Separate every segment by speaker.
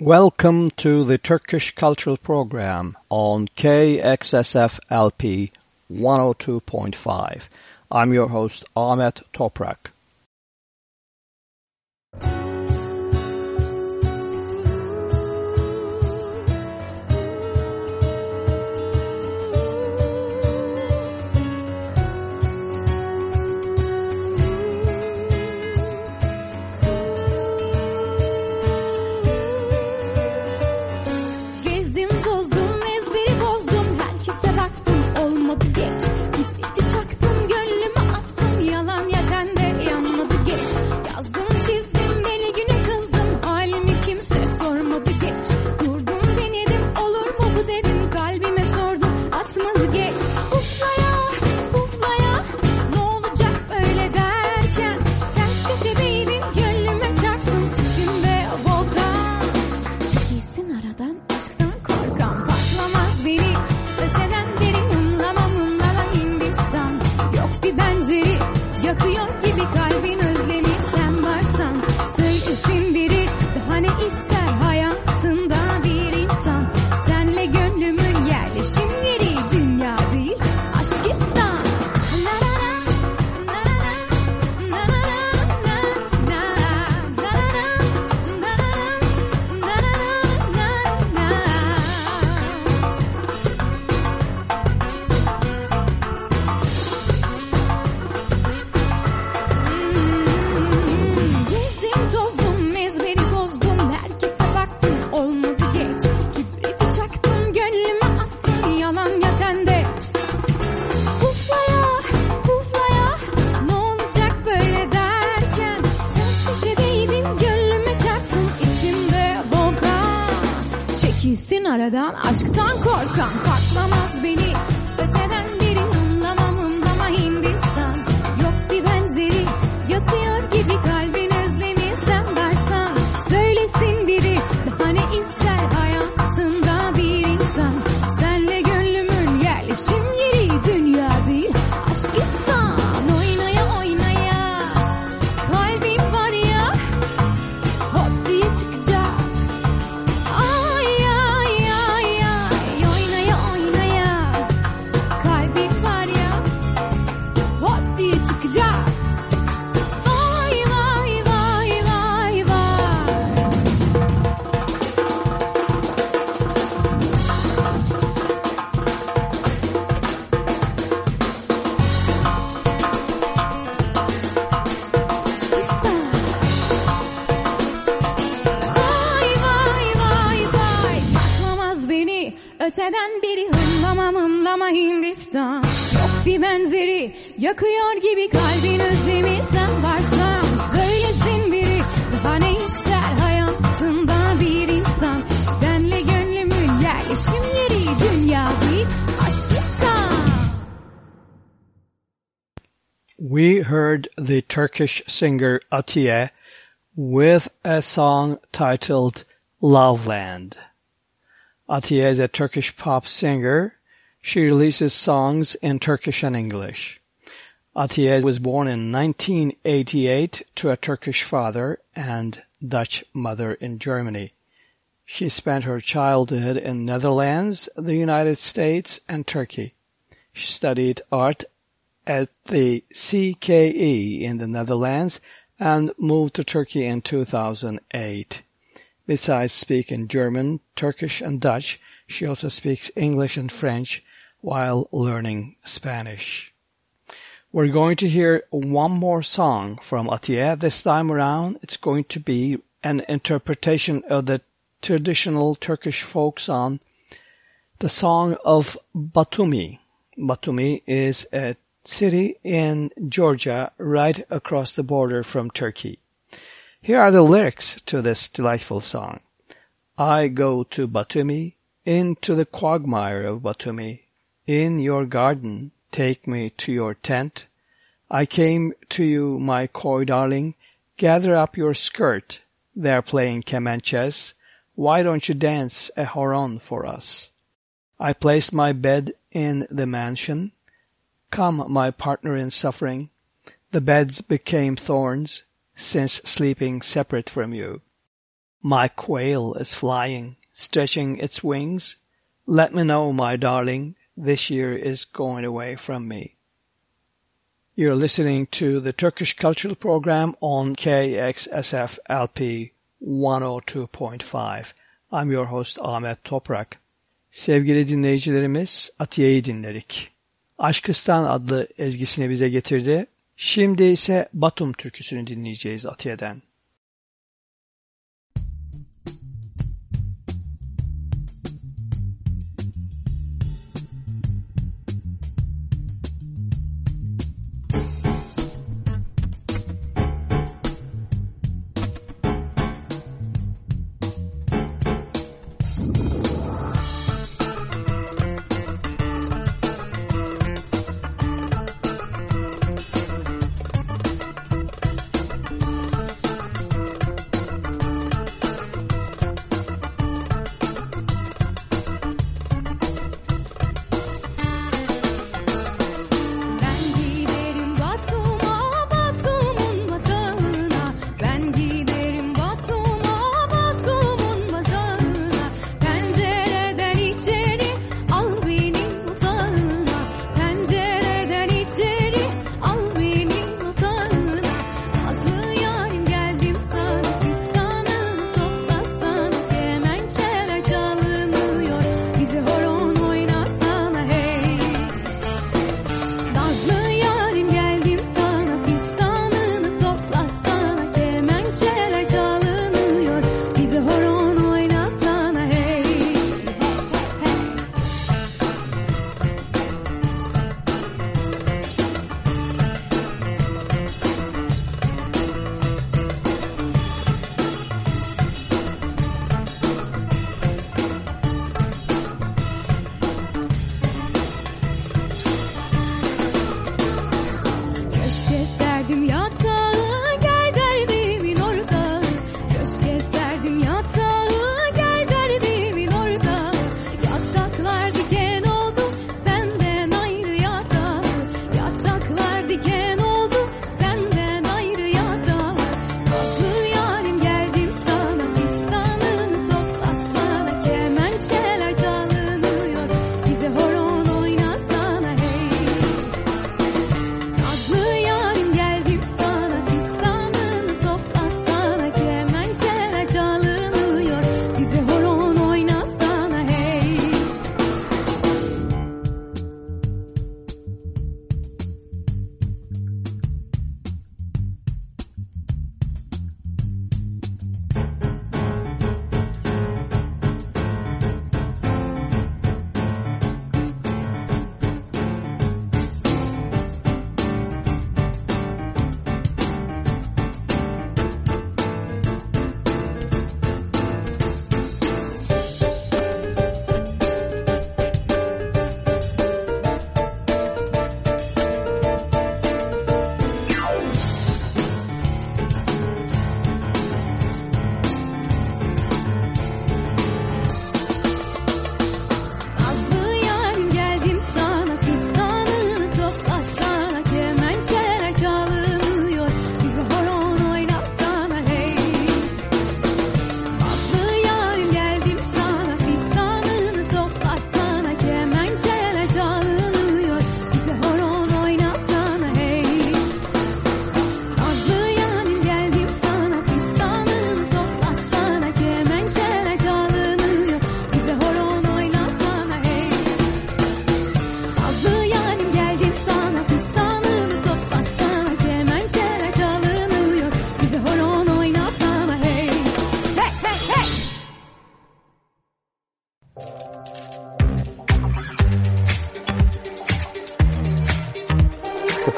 Speaker 1: Welcome to the Turkish Cultural Program on KXSF-LP 102.5. I'm your host Ahmet Toprak. Turkish singer Atiye with a song titled Loveland. Atiye is a Turkish pop singer. She releases songs in Turkish and English. Atiye was born in 1988 to a Turkish father and Dutch mother in Germany. She spent her childhood in Netherlands, the United States, and Turkey. She studied art at the CKE in the Netherlands and moved to Turkey in 2008. Besides speaking German, Turkish, and Dutch, she also speaks English and French while learning Spanish. We're going to hear one more song from Atiye. This time around, it's going to be an interpretation of the traditional Turkish folk song, the song of Batumi. Batumi is a city in Georgia right across the border from Turkey. Here are the lyrics to this delightful song. I go to Batumi, into the quagmire of Batumi. In your garden, take me to your tent. I came to you, my coy darling. Gather up your skirt. They're playing Camanches. Why don't you dance a horon for us? I placed my bed in the mansion. Come, my partner in suffering. The beds became thorns since sleeping separate from you. My quail is flying, stretching its wings. Let me know, my darling, this year is going away from me. You're listening to the Turkish Cultural Program on KXSF LP 102.5. I'm your host Ahmet Toprak. Sevgili dinleyicilerimiz Atiye'yi dinledik. Aşkıstan adlı ezgisini bize getirdi. Şimdi ise Batum türküsünü dinleyeceğiz Atiye'den.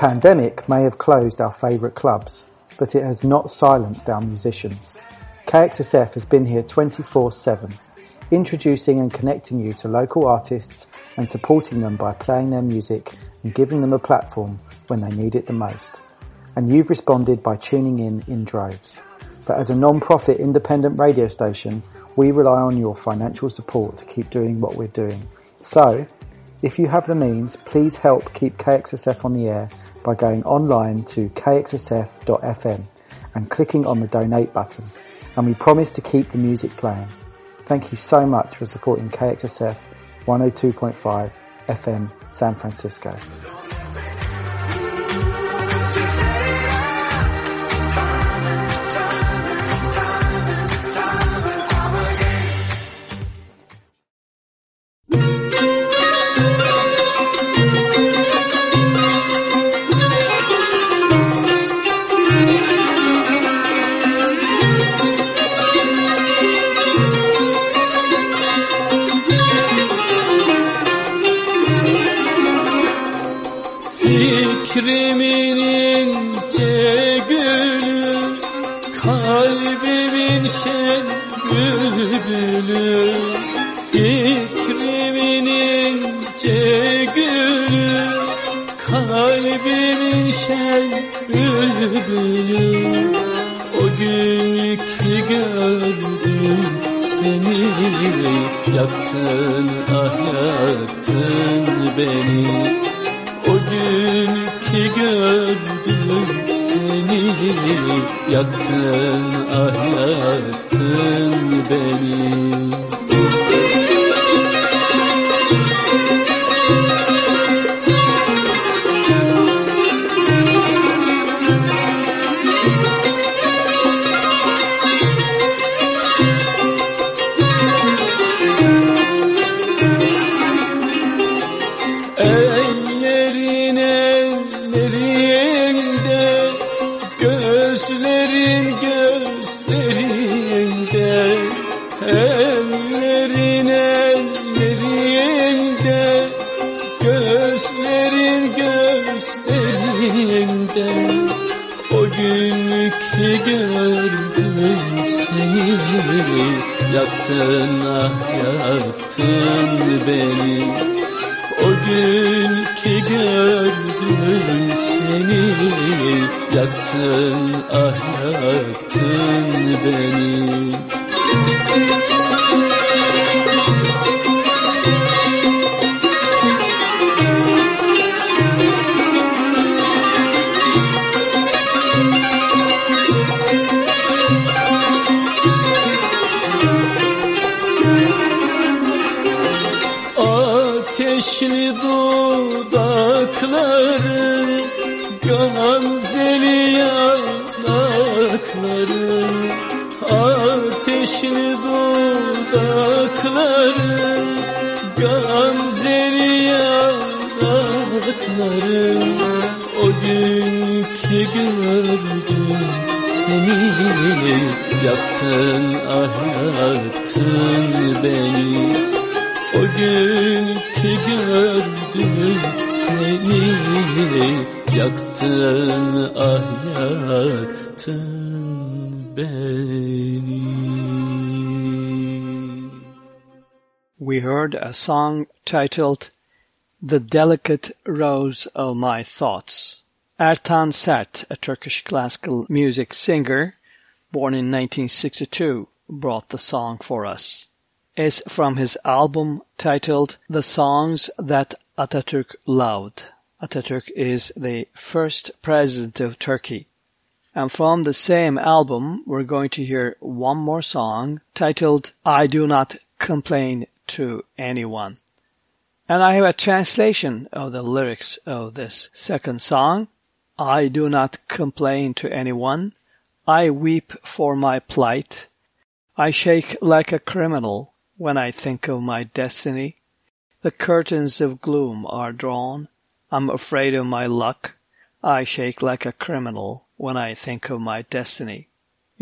Speaker 2: Pandemic may have closed our favourite clubs, but it has not silenced our musicians. KXSF has been here 24-7, introducing and connecting you to local artists and supporting them by playing their music and giving them a platform when they need it the most. And you've responded by tuning in in droves. But as a non-profit independent radio station, we rely on your financial support to keep doing what we're doing. So, if you have the means, please help keep KXSF on the air by going online to kxsf.fm and clicking on the donate button and we promise to keep the music playing. Thank you so much for supporting KXSF 102.5 FM San Francisco.
Speaker 3: Kalbimin şen bülbülü O gün ki gördüm seni. Yaktın ah yaktın beni. O gün ki gördüm seni. Yaktın ah yaktın beni
Speaker 4: a song titled The Delicate Rose of My Thoughts. Ertan Sert, a Turkish classical music singer, born in 1962, brought the song for us. It's from his album titled The Songs That Atatürk Loved. Atatürk is the first president of Turkey. And from the same album, we're going to hear one more song titled I Do Not Complain to Anyone. And I have a translation of the lyrics of this second song. I do not complain to anyone. I weep for my plight. I shake like a criminal when I think of my destiny. The curtains of gloom are drawn. I'm afraid of my luck. I shake like a criminal when I think of my destiny.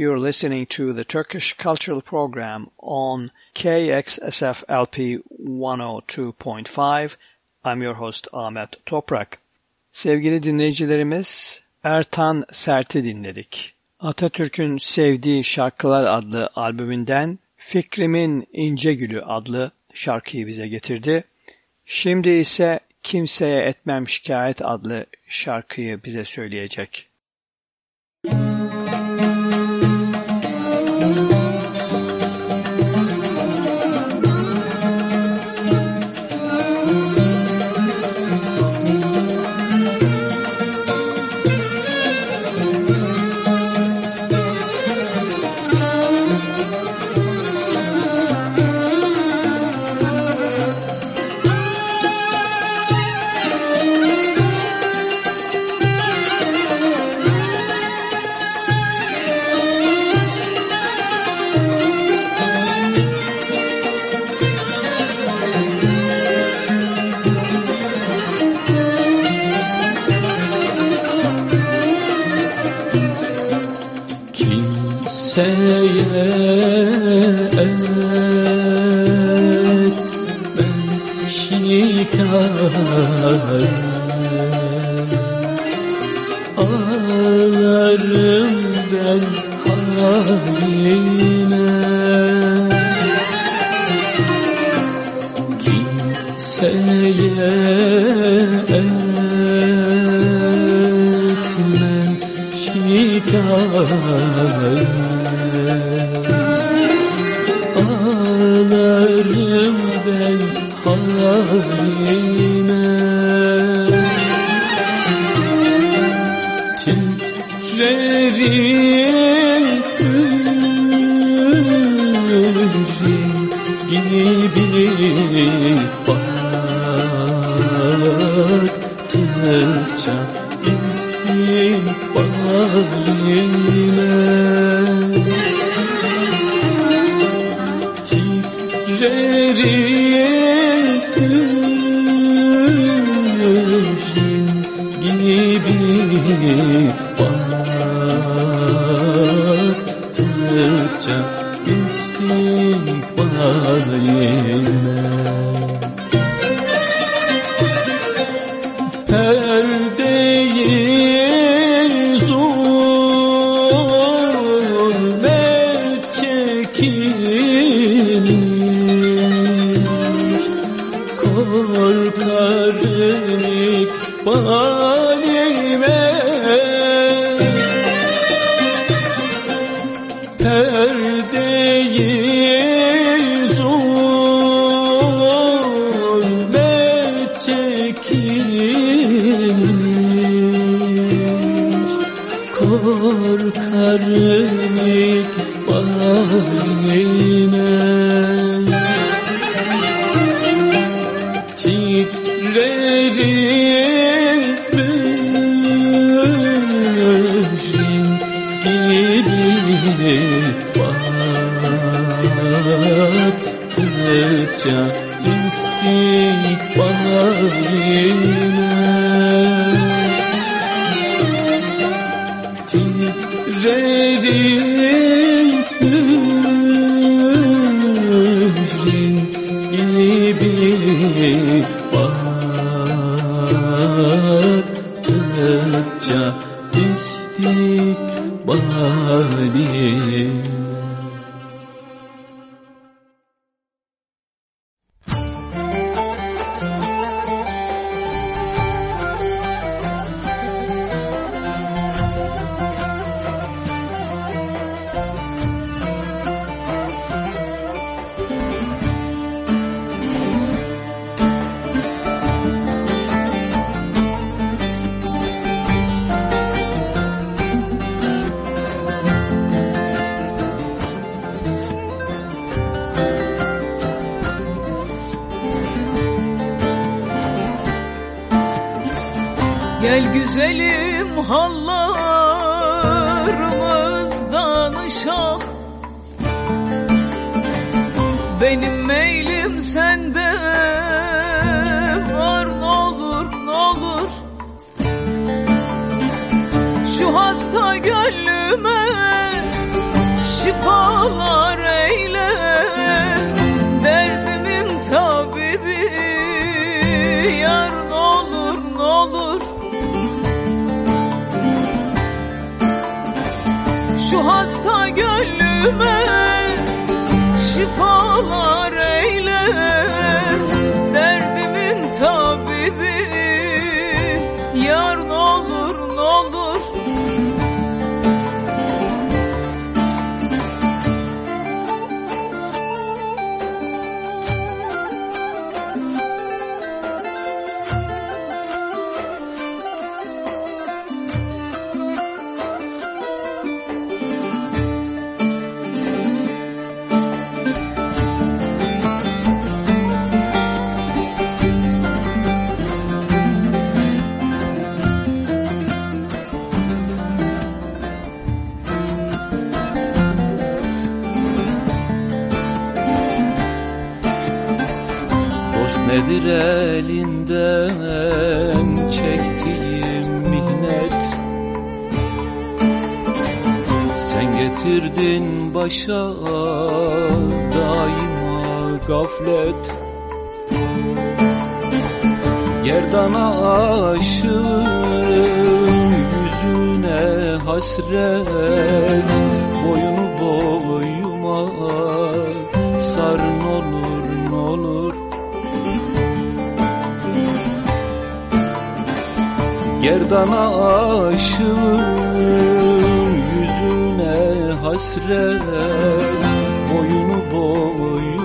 Speaker 4: You're listening to the Turkish Cultural Program on KXSF LP 102.5. I'm your host Ahmet Toprak. Sevgili dinleyicilerimiz, Ertan Sert'i dinledik. Atatürk'ün Sevdiği Şarkılar adlı albümünden Fikrimin İnce Gülü adlı şarkıyı bize getirdi. Şimdi ise Kimseye Etmem Şikayet adlı şarkıyı bize söyleyecek.
Speaker 5: Güzelim hallarımız danışak Benim meylim sende şifalar
Speaker 3: nedir elinden çektiğim minnet Sen Getirdin başa daima gaflet. Gerdana aşığım yüzüne hasret. Boyunu boyuma sar Gerdana aşığım yüzüne hasret Boyunu boyuma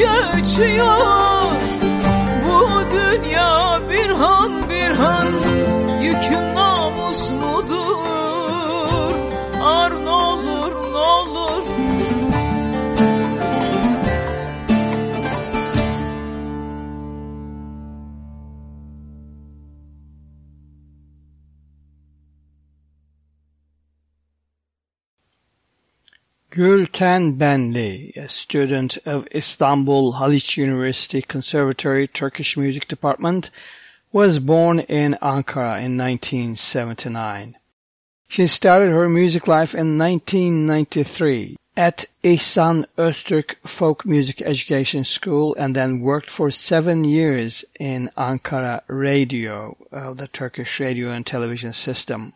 Speaker 5: 越去哦。
Speaker 4: Gülten Benli, a student of Istanbul Haliç University Conservatory Turkish Music Department, was born in Ankara in 1979. She started her music life in 1993 at İhsan Öztürk Folk Music Education School and then worked for seven years in Ankara Radio, uh, the Turkish radio and television system.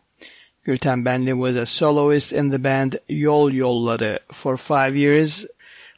Speaker 4: Gülten Benli was a soloist in the band Yol Yolları for five years.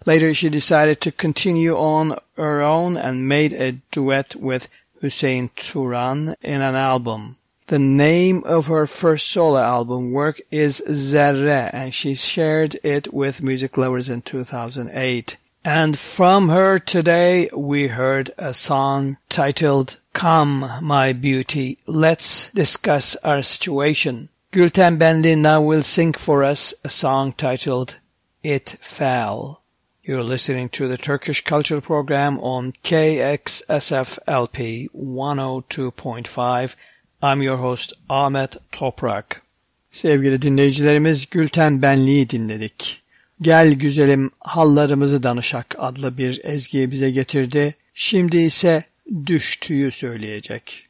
Speaker 4: Later she decided to continue on her own and made a duet with Hüseyin Turan in an album. The name of her first solo album work is Zerre and she shared it with music lovers in 2008. And from her today we heard a song titled Come My Beauty. Let's discuss our situation. Gülten Benli now will sing for us a song titled It Fell. You're listening to the Turkish Cultural Program on KXSFLP 102.5. I'm your host Ahmet Toprak. Sevgili dinleyicilerimiz Gülten Benli'yi dinledik. Gel güzelim hallarımızı danışak adlı bir ezgiyi bize getirdi. Şimdi ise düştüğü söyleyecek.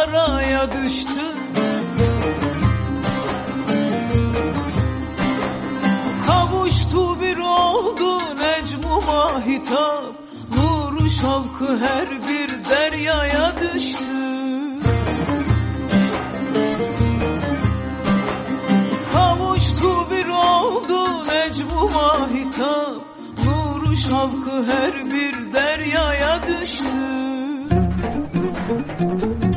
Speaker 5: Saraya düştü. Kavuştu bir oldu necmuma hitap. Nuru şavkı her bir deryaya düştü. Kavuştu bir oldu necmuma hitap. Nuru şavkı her bir deryaya düştü. saldırdı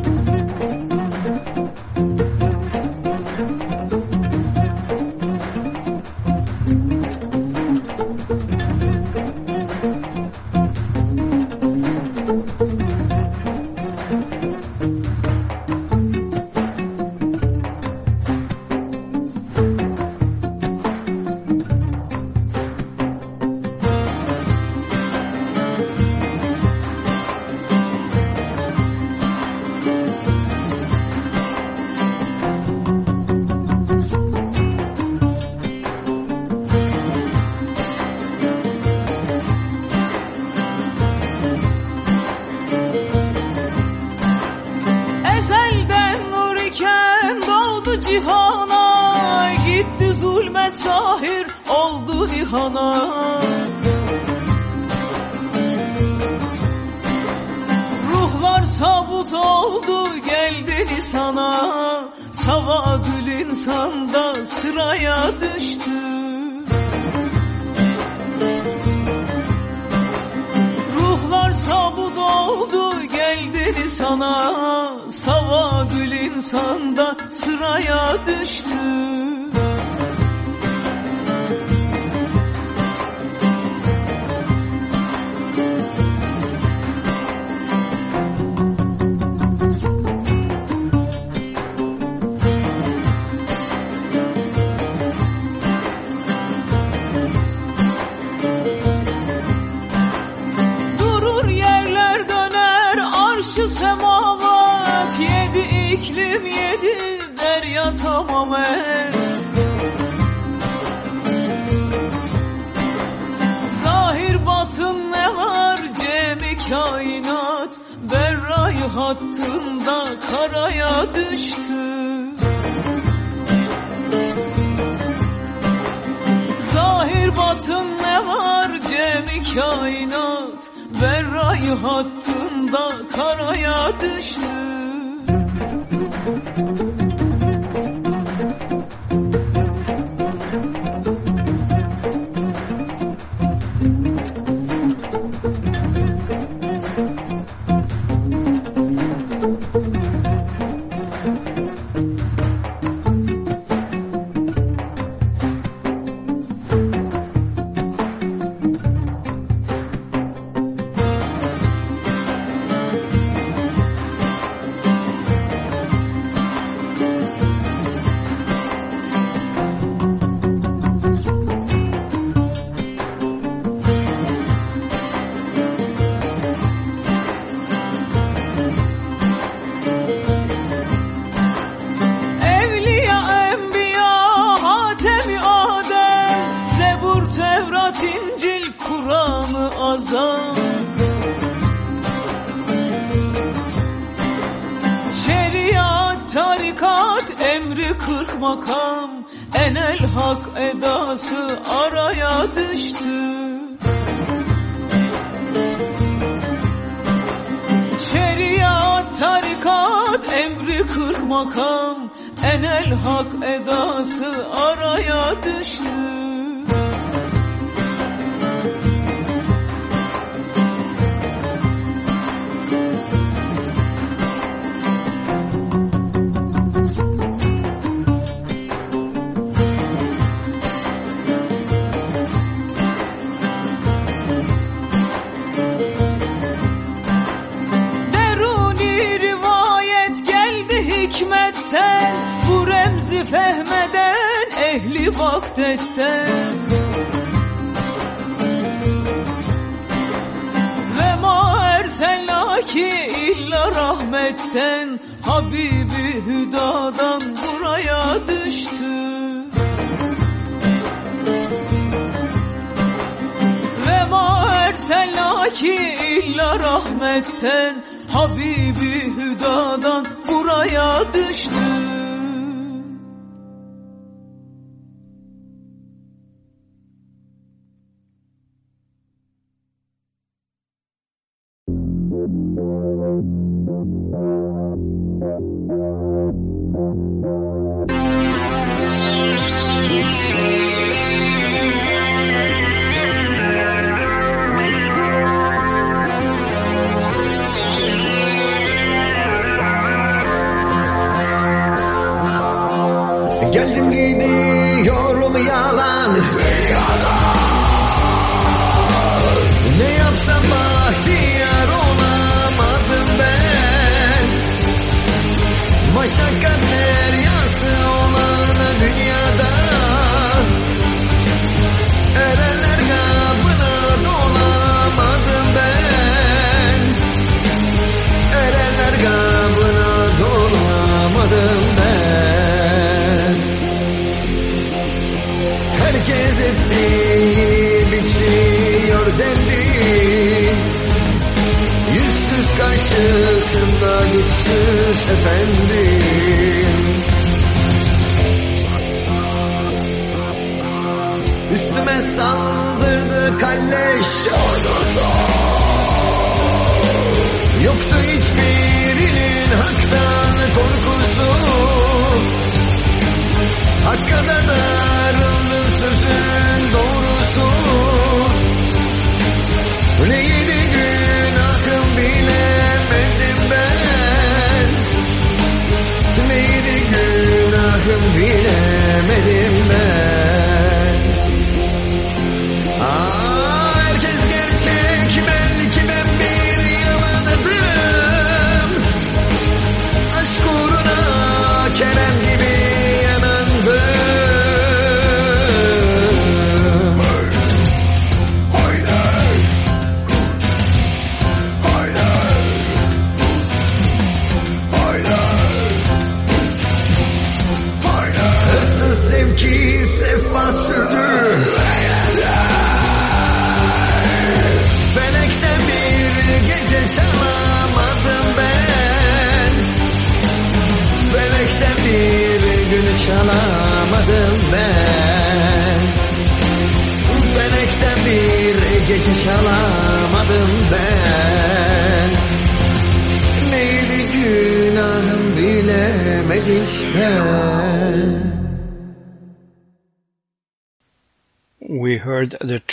Speaker 5: zahir oldu ihana. Ruhlar sabut oldu geldi sana Savadül insanda sıraya düştü. Ruhlar sabut oldu geldi sana Sava Savadül insanda sıraya düştü. Zahir batın ne var? Cemi kainat Berra'yı hattında karaya düştü. Zahir batın ne var? Cemi kainat Berra'yı hattında karaya düştü.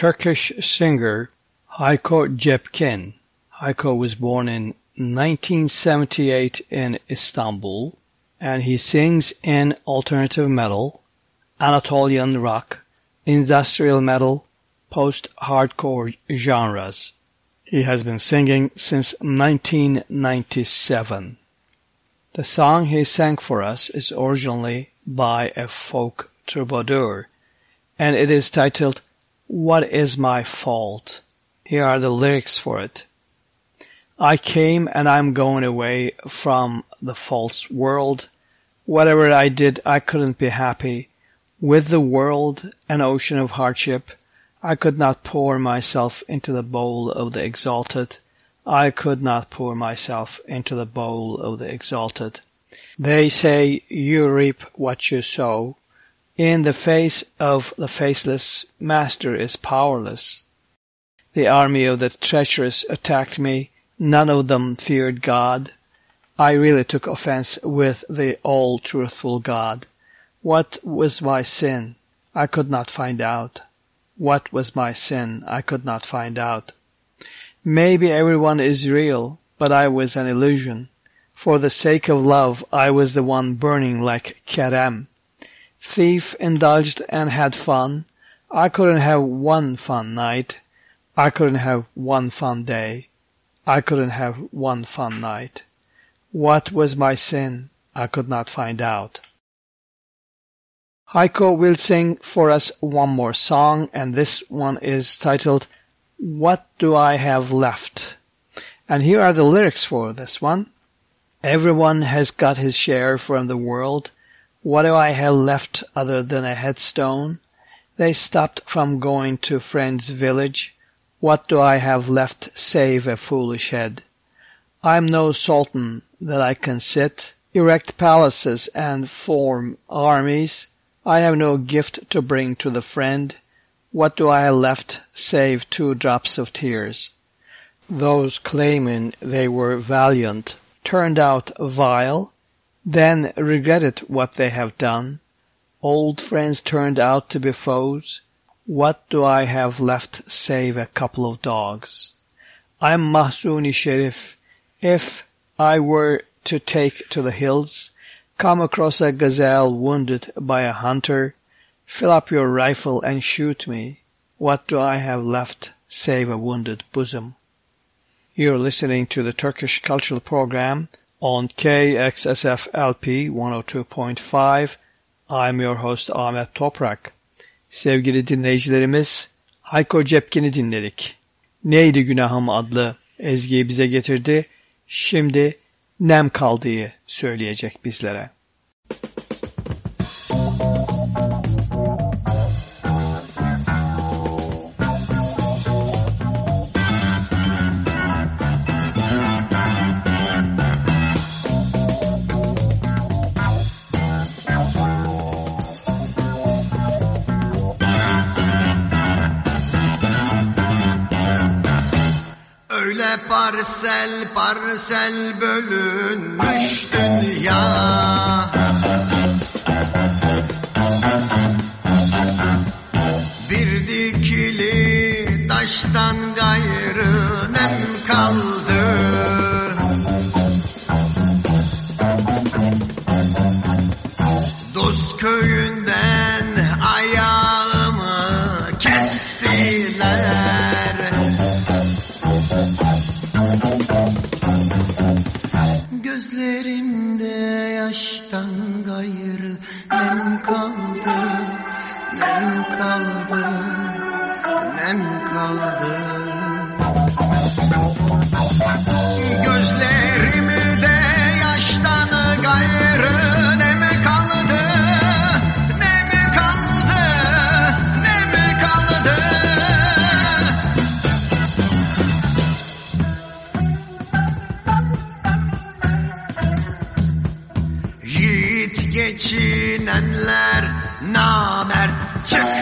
Speaker 4: Turkish singer Hayko Cepkin. Hayko was born in 1978 in Istanbul, and he sings in alternative metal, Anatolian rock, industrial metal, post-hardcore genres. He has been singing since 1997. The song he sang for us is originally by a folk troubadour, and it is titled What is My Fault? Here are the lyrics for it. I came and I'm going away from the false world. Whatever I did, I couldn't be happy. With the world, an ocean of hardship, I could not pour myself into the bowl of the exalted. I could not pour myself into the bowl of the exalted. They say you reap what you sow. In the face of the faceless, Master is powerless. The army of the treacherous attacked me. None of them feared God. I really took offense with the all-truthful God. What was my sin? I could not find out. What was my sin? I could not find out. Maybe everyone is real, but I was an illusion. For the sake of love, I was the one burning like Kerem. Thief indulged and had fun. I couldn't have one fun night. I couldn't have one fun day. I couldn't have one fun night. What was my sin? I could not find out. Hayko will sing for us one more song, and this one is titled What Do I Have Left? And here are the lyrics for this one. Everyone has got his share from the world. What do I have left other than a headstone? They stopped from going to friend's village. What do I have left save a foolish head? I'm no sultan that I can sit, erect palaces and form armies. I have no gift to bring to the friend. What do I have left save two drops of tears? Those claiming they were valiant turned out vile, then regretted what they have done. Old friends turned out to be foes. What do I have left save a couple of dogs? I'm Mahsuni Sharif. If I were to take to the hills, come across a gazelle wounded by a hunter, fill up your rifle and shoot me. What do I have left save a wounded bosom? You're listening to the Turkish Cultural Program on KXSF LP 102.5. I'm your host Ahmet Toprak. Sevgili dinleyicilerimiz, Hayko Cepkin'i dinledik. Neydi Günahım adlı ezgiyi bize getirdi. Şimdi Nem Kaldı'yı söyleyecek bizlere.
Speaker 6: parsel parsel bölünmüş dünya. Bir dikili taştan geçinenler namert. Çık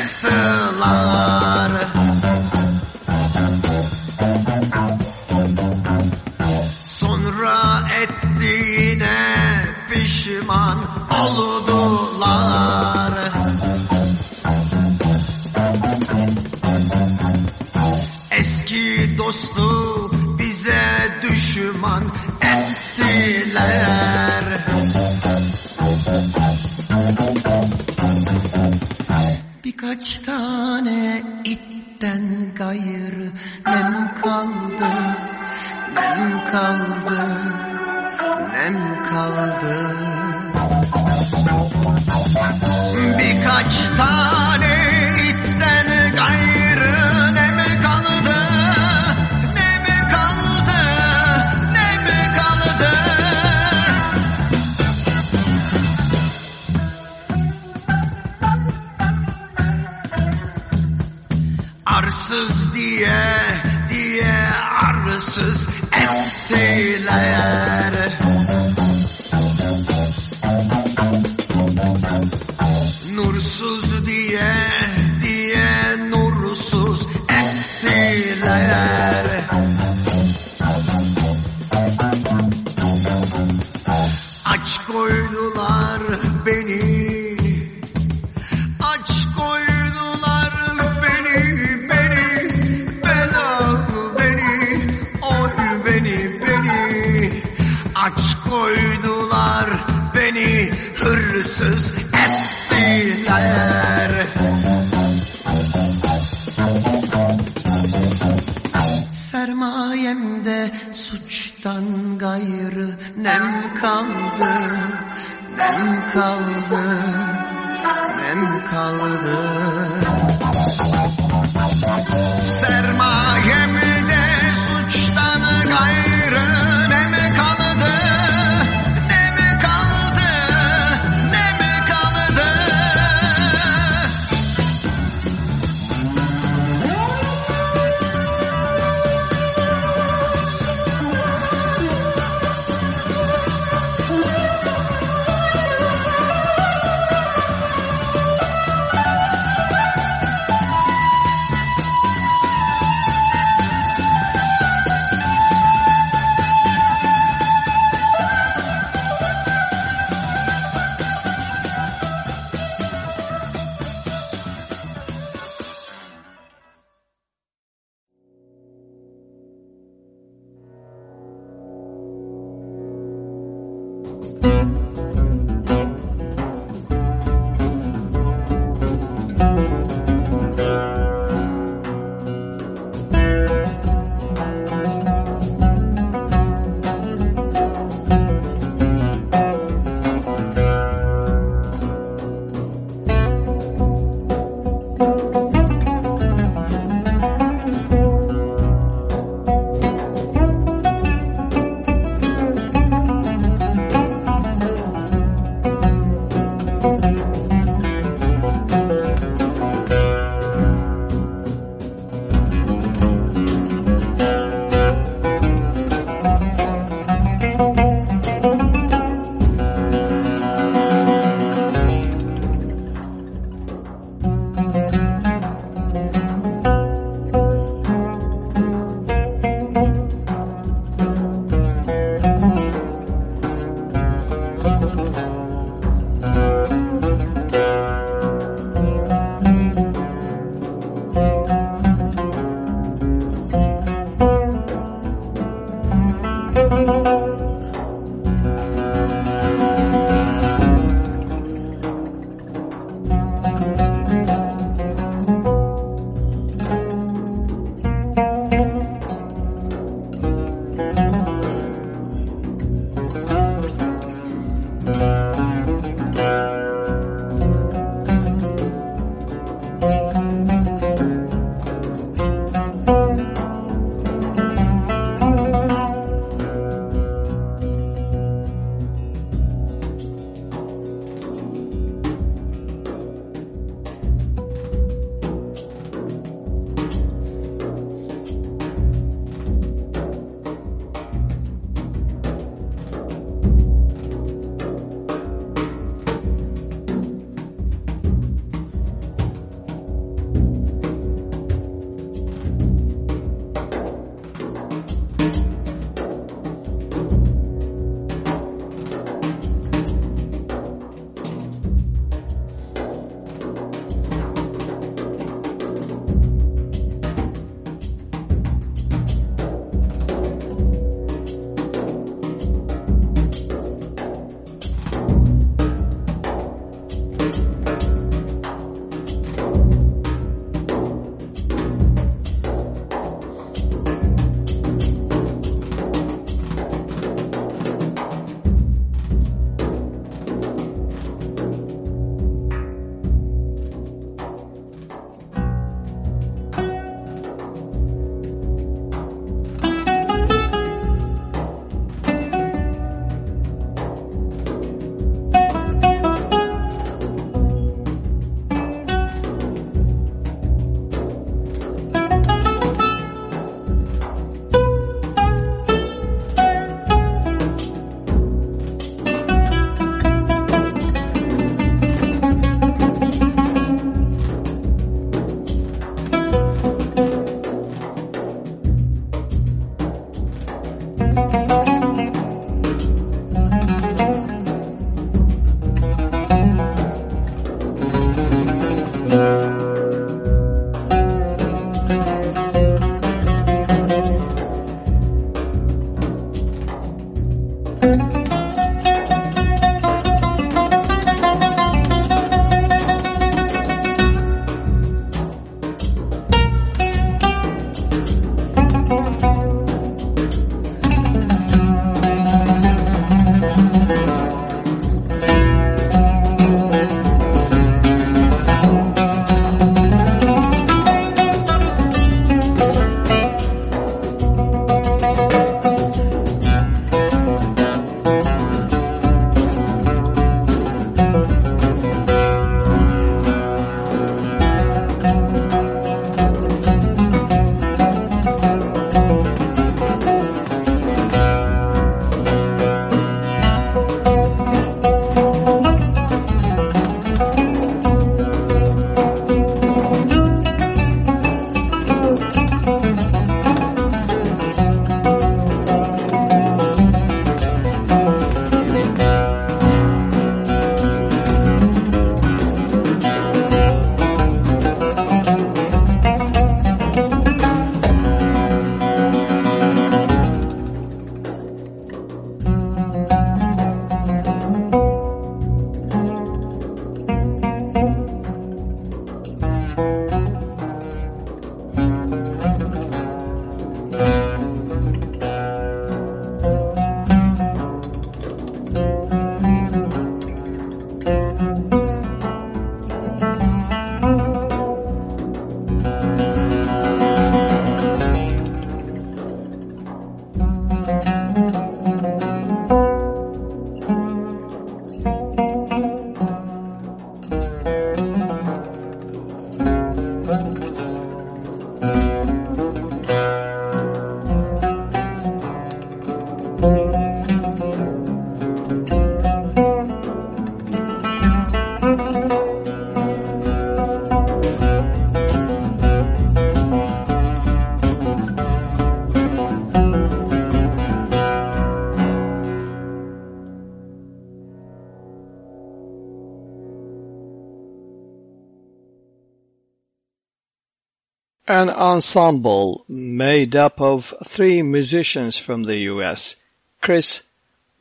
Speaker 4: an ensemble made up of three musicians from the US, Chris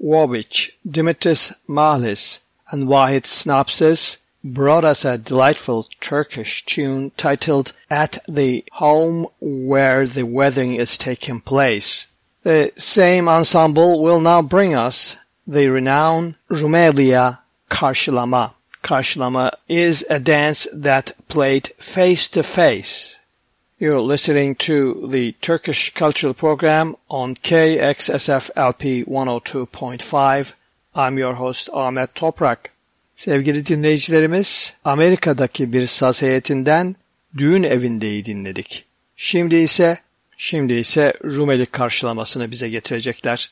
Speaker 4: Wabich, Dimitris Mahlis, and Wahid Snapses, brought us a delightful Turkish tune titled At the Home Where the Wedding is Taking Place. The same ensemble will now bring us the renowned Rumelia Karşılama. Karşılama is a dance that played face to face. You're listening to the Turkish Cultural Program on KXSFLP 102.5. I'm your host Ahmet Toprak. Sevgili dinleyicilerimiz, Amerika'daki bir saz heyetinden düğün evindeyi dinledik. Şimdi ise şimdi ise Rumeli karşılamasını bize getirecekler.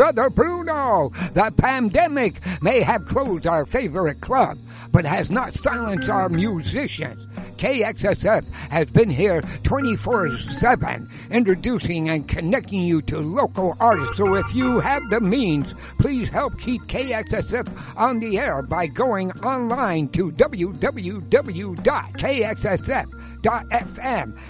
Speaker 5: brother Bruno. The pandemic may have closed our favorite club, but has not silenced our musicians. KXSF has been here 24-7, introducing and connecting you to local artists. So if you have the means, please help keep KXSF on the air by going online to www.kxsf.fm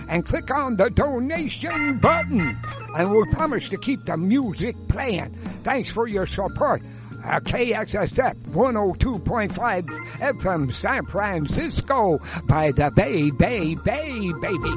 Speaker 5: and click on the donation button. And we promise to keep the music playing. Thanks for your support. Uh, KXSF 102.5 FM San Francisco by the Bay, Bay, Bay, baby.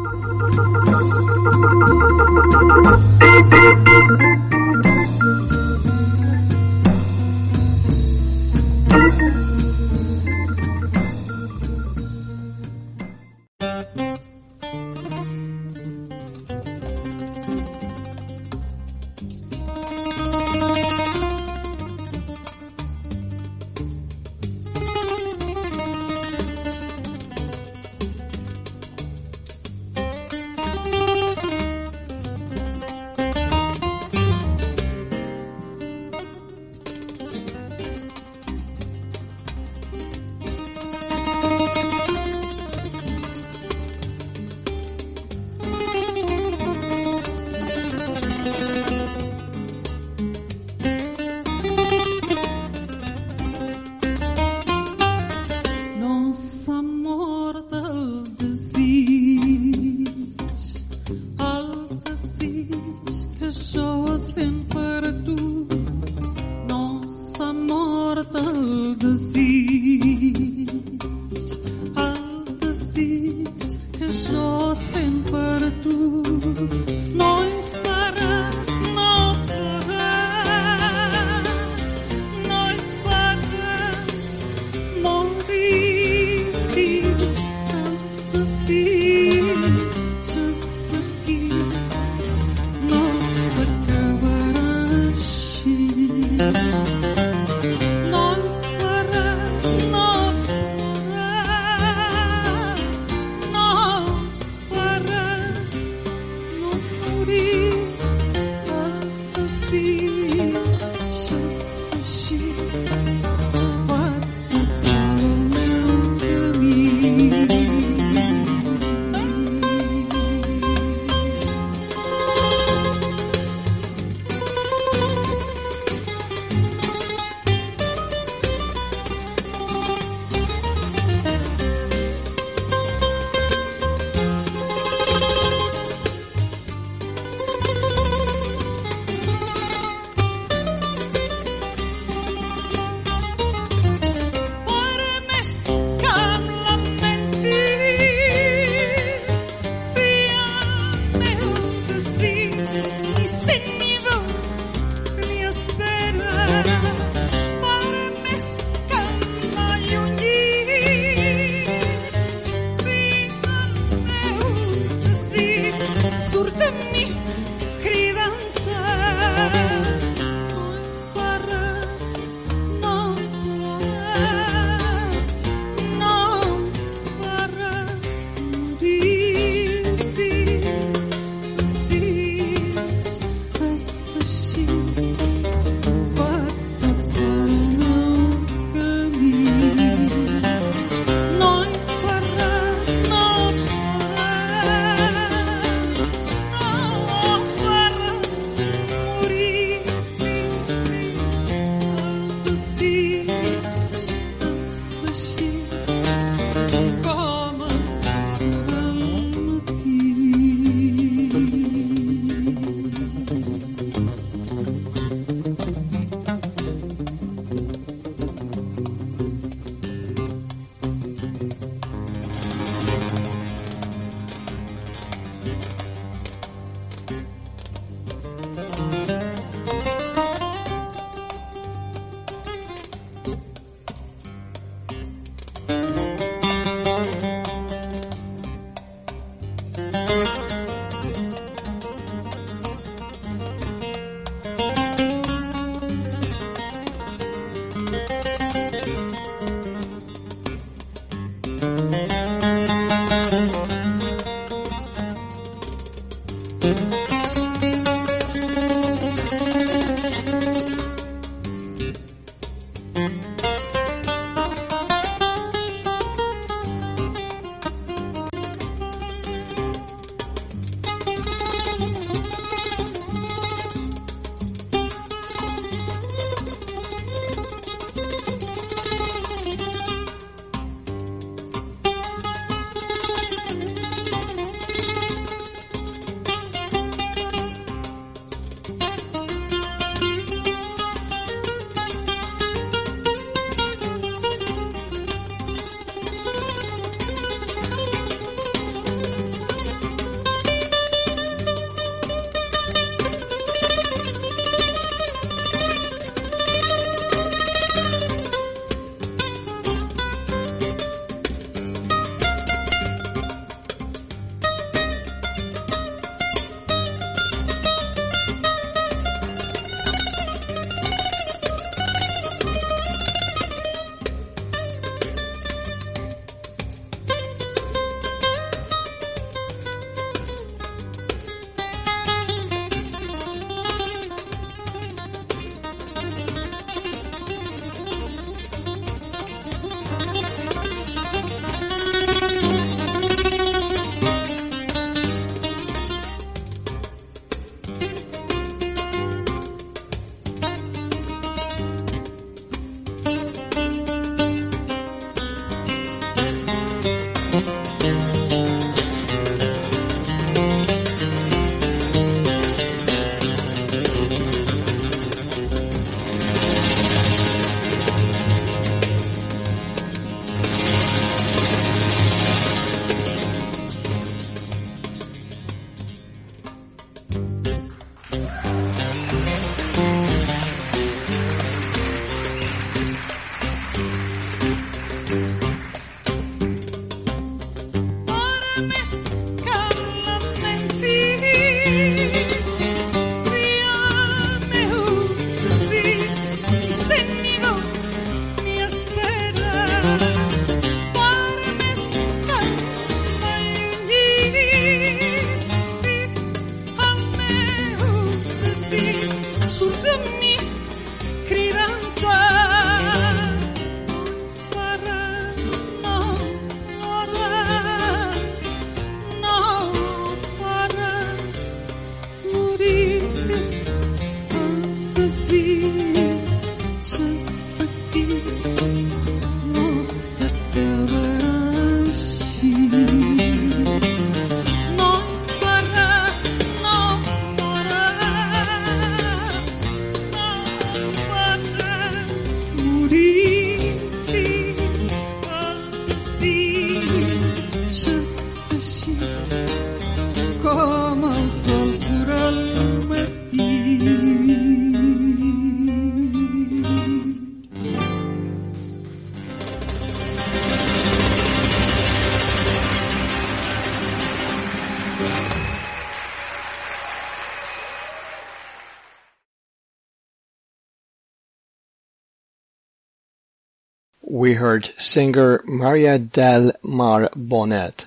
Speaker 4: Heard singer Maria del Mar Bonet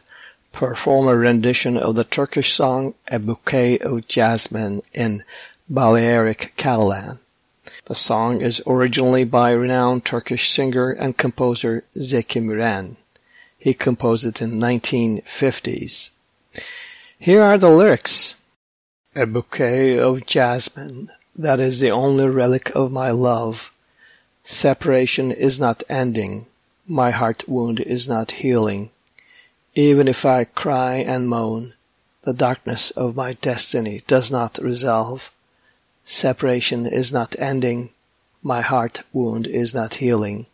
Speaker 4: perform a rendition of the Turkish song A Bouquet of Jasmine in Balearic Catalan. The song is originally by renowned Turkish singer and composer Zeki Müren. He composed it in 1950s. Here are the lyrics. A bouquet of jasmine, that is the only relic of my love. Separation is not ending, my heart wound is not healing. Even if I cry and moan, the darkness of my destiny does not resolve. Separation is not ending, my heart wound is not healing.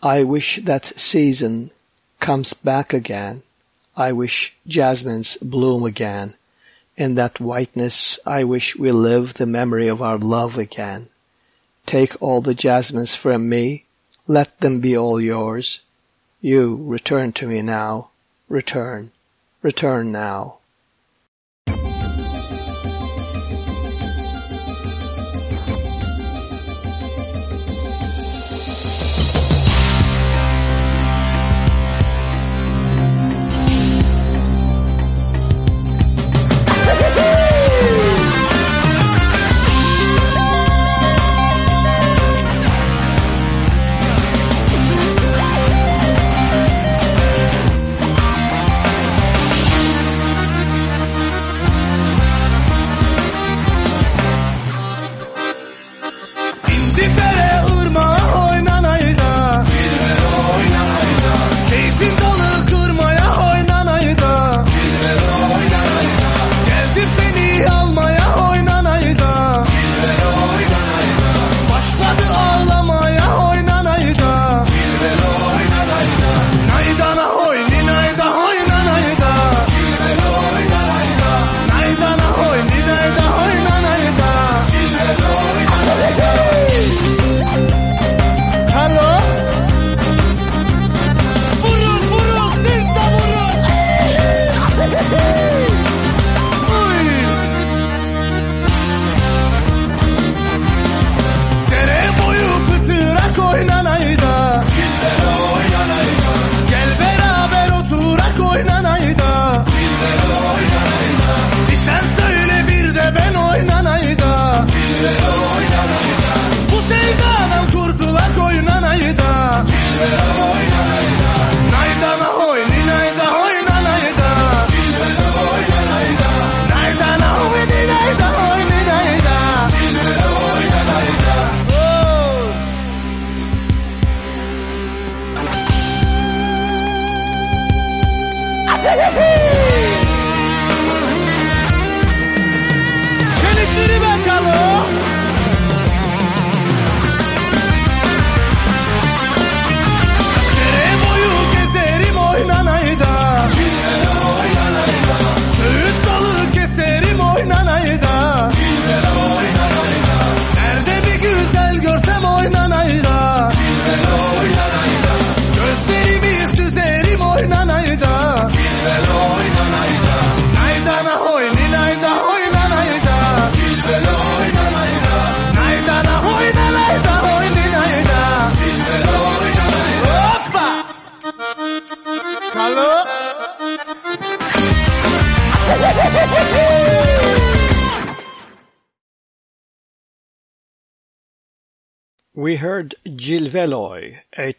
Speaker 4: I wish that season comes back again. I wish jasmines bloom again. In that whiteness I wish we live the memory of our love again. Take all the jasmines from me, let them be all yours. You return to me now, return, return now.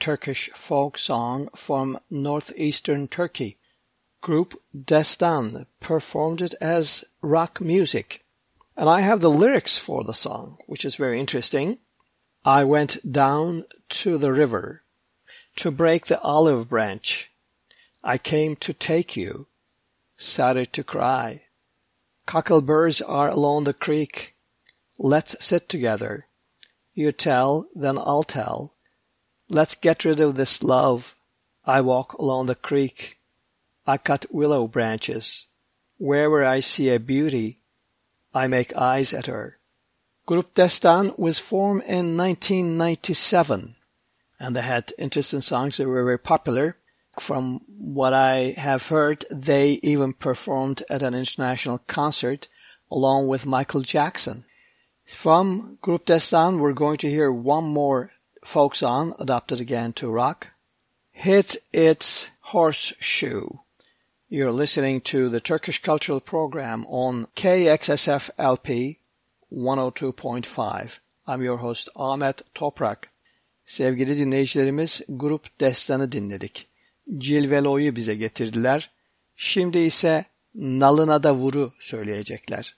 Speaker 4: Turkish folk song from northeastern Turkey. Group Destan performed it as rock music.
Speaker 7: And I have the lyrics for the song, which is very interesting. I went down to the river to break the olive branch. I came to take you, started to cry. Cockleburs are along the creek. Let's sit together. You tell, then I'll tell. Let's get rid of this love. I walk along the creek. I cut willow branches. Wherever I see a beauty, I make eyes at her. Grup Destan was formed in 1997 and they had interesting songs that were very popular. From what I have heard, they even performed at an international concert along with Michael Jackson. From Grup Destan, we're going to hear one more folk song adapted again to rock. Hit It's Horseshoe. You're listening to the Turkish Cultural Program on KXSF LP 102.5. I'm your host Ahmet Toprak. Sevgili dinleyicilerimiz Grup Destan'ı dinledik. Cilvelo'yu bize getirdiler. Şimdi ise Nalına da Vuru söyleyecekler.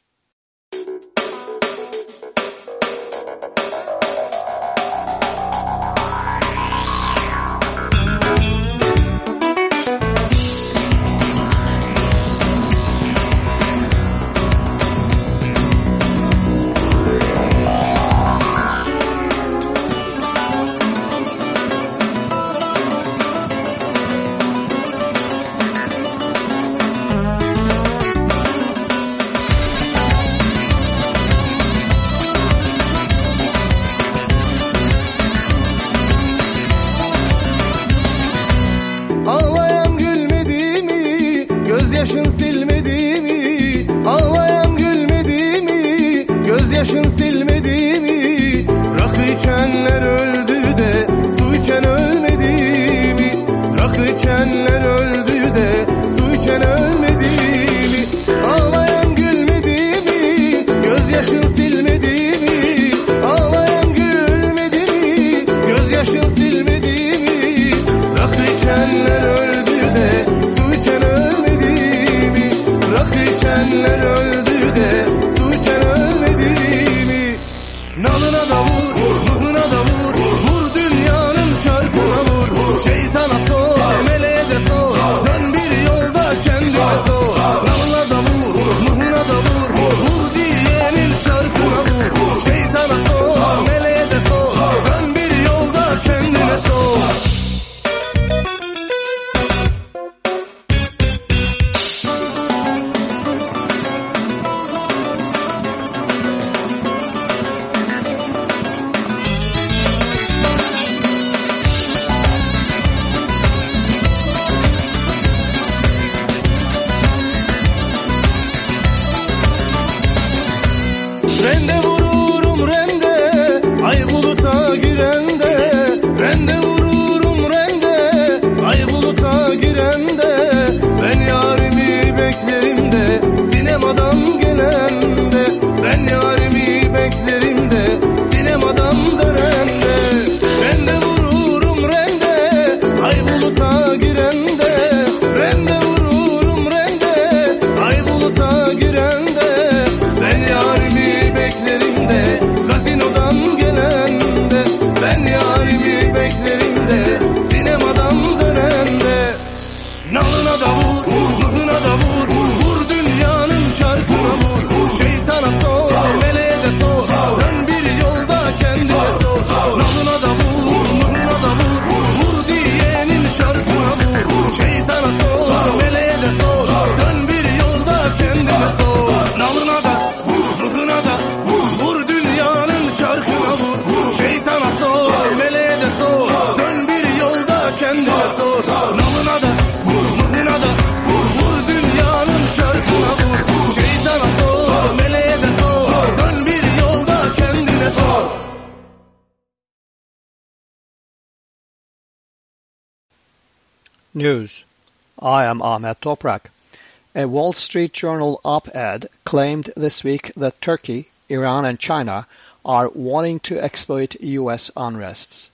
Speaker 7: Wall Street Journal op-ed claimed this week that Turkey, Iran and China are wanting to exploit U.S. unrests.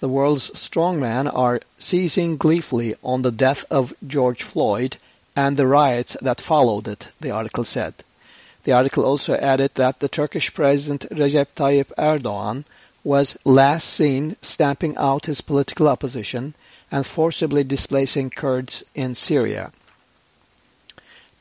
Speaker 7: The world's strongmen are seizing gleefully on the death of George Floyd and the riots that followed it, the article said.
Speaker 4: The article also added that the Turkish President Recep Tayyip Erdogan was last seen stamping out his political opposition and forcibly displacing Kurds in Syria.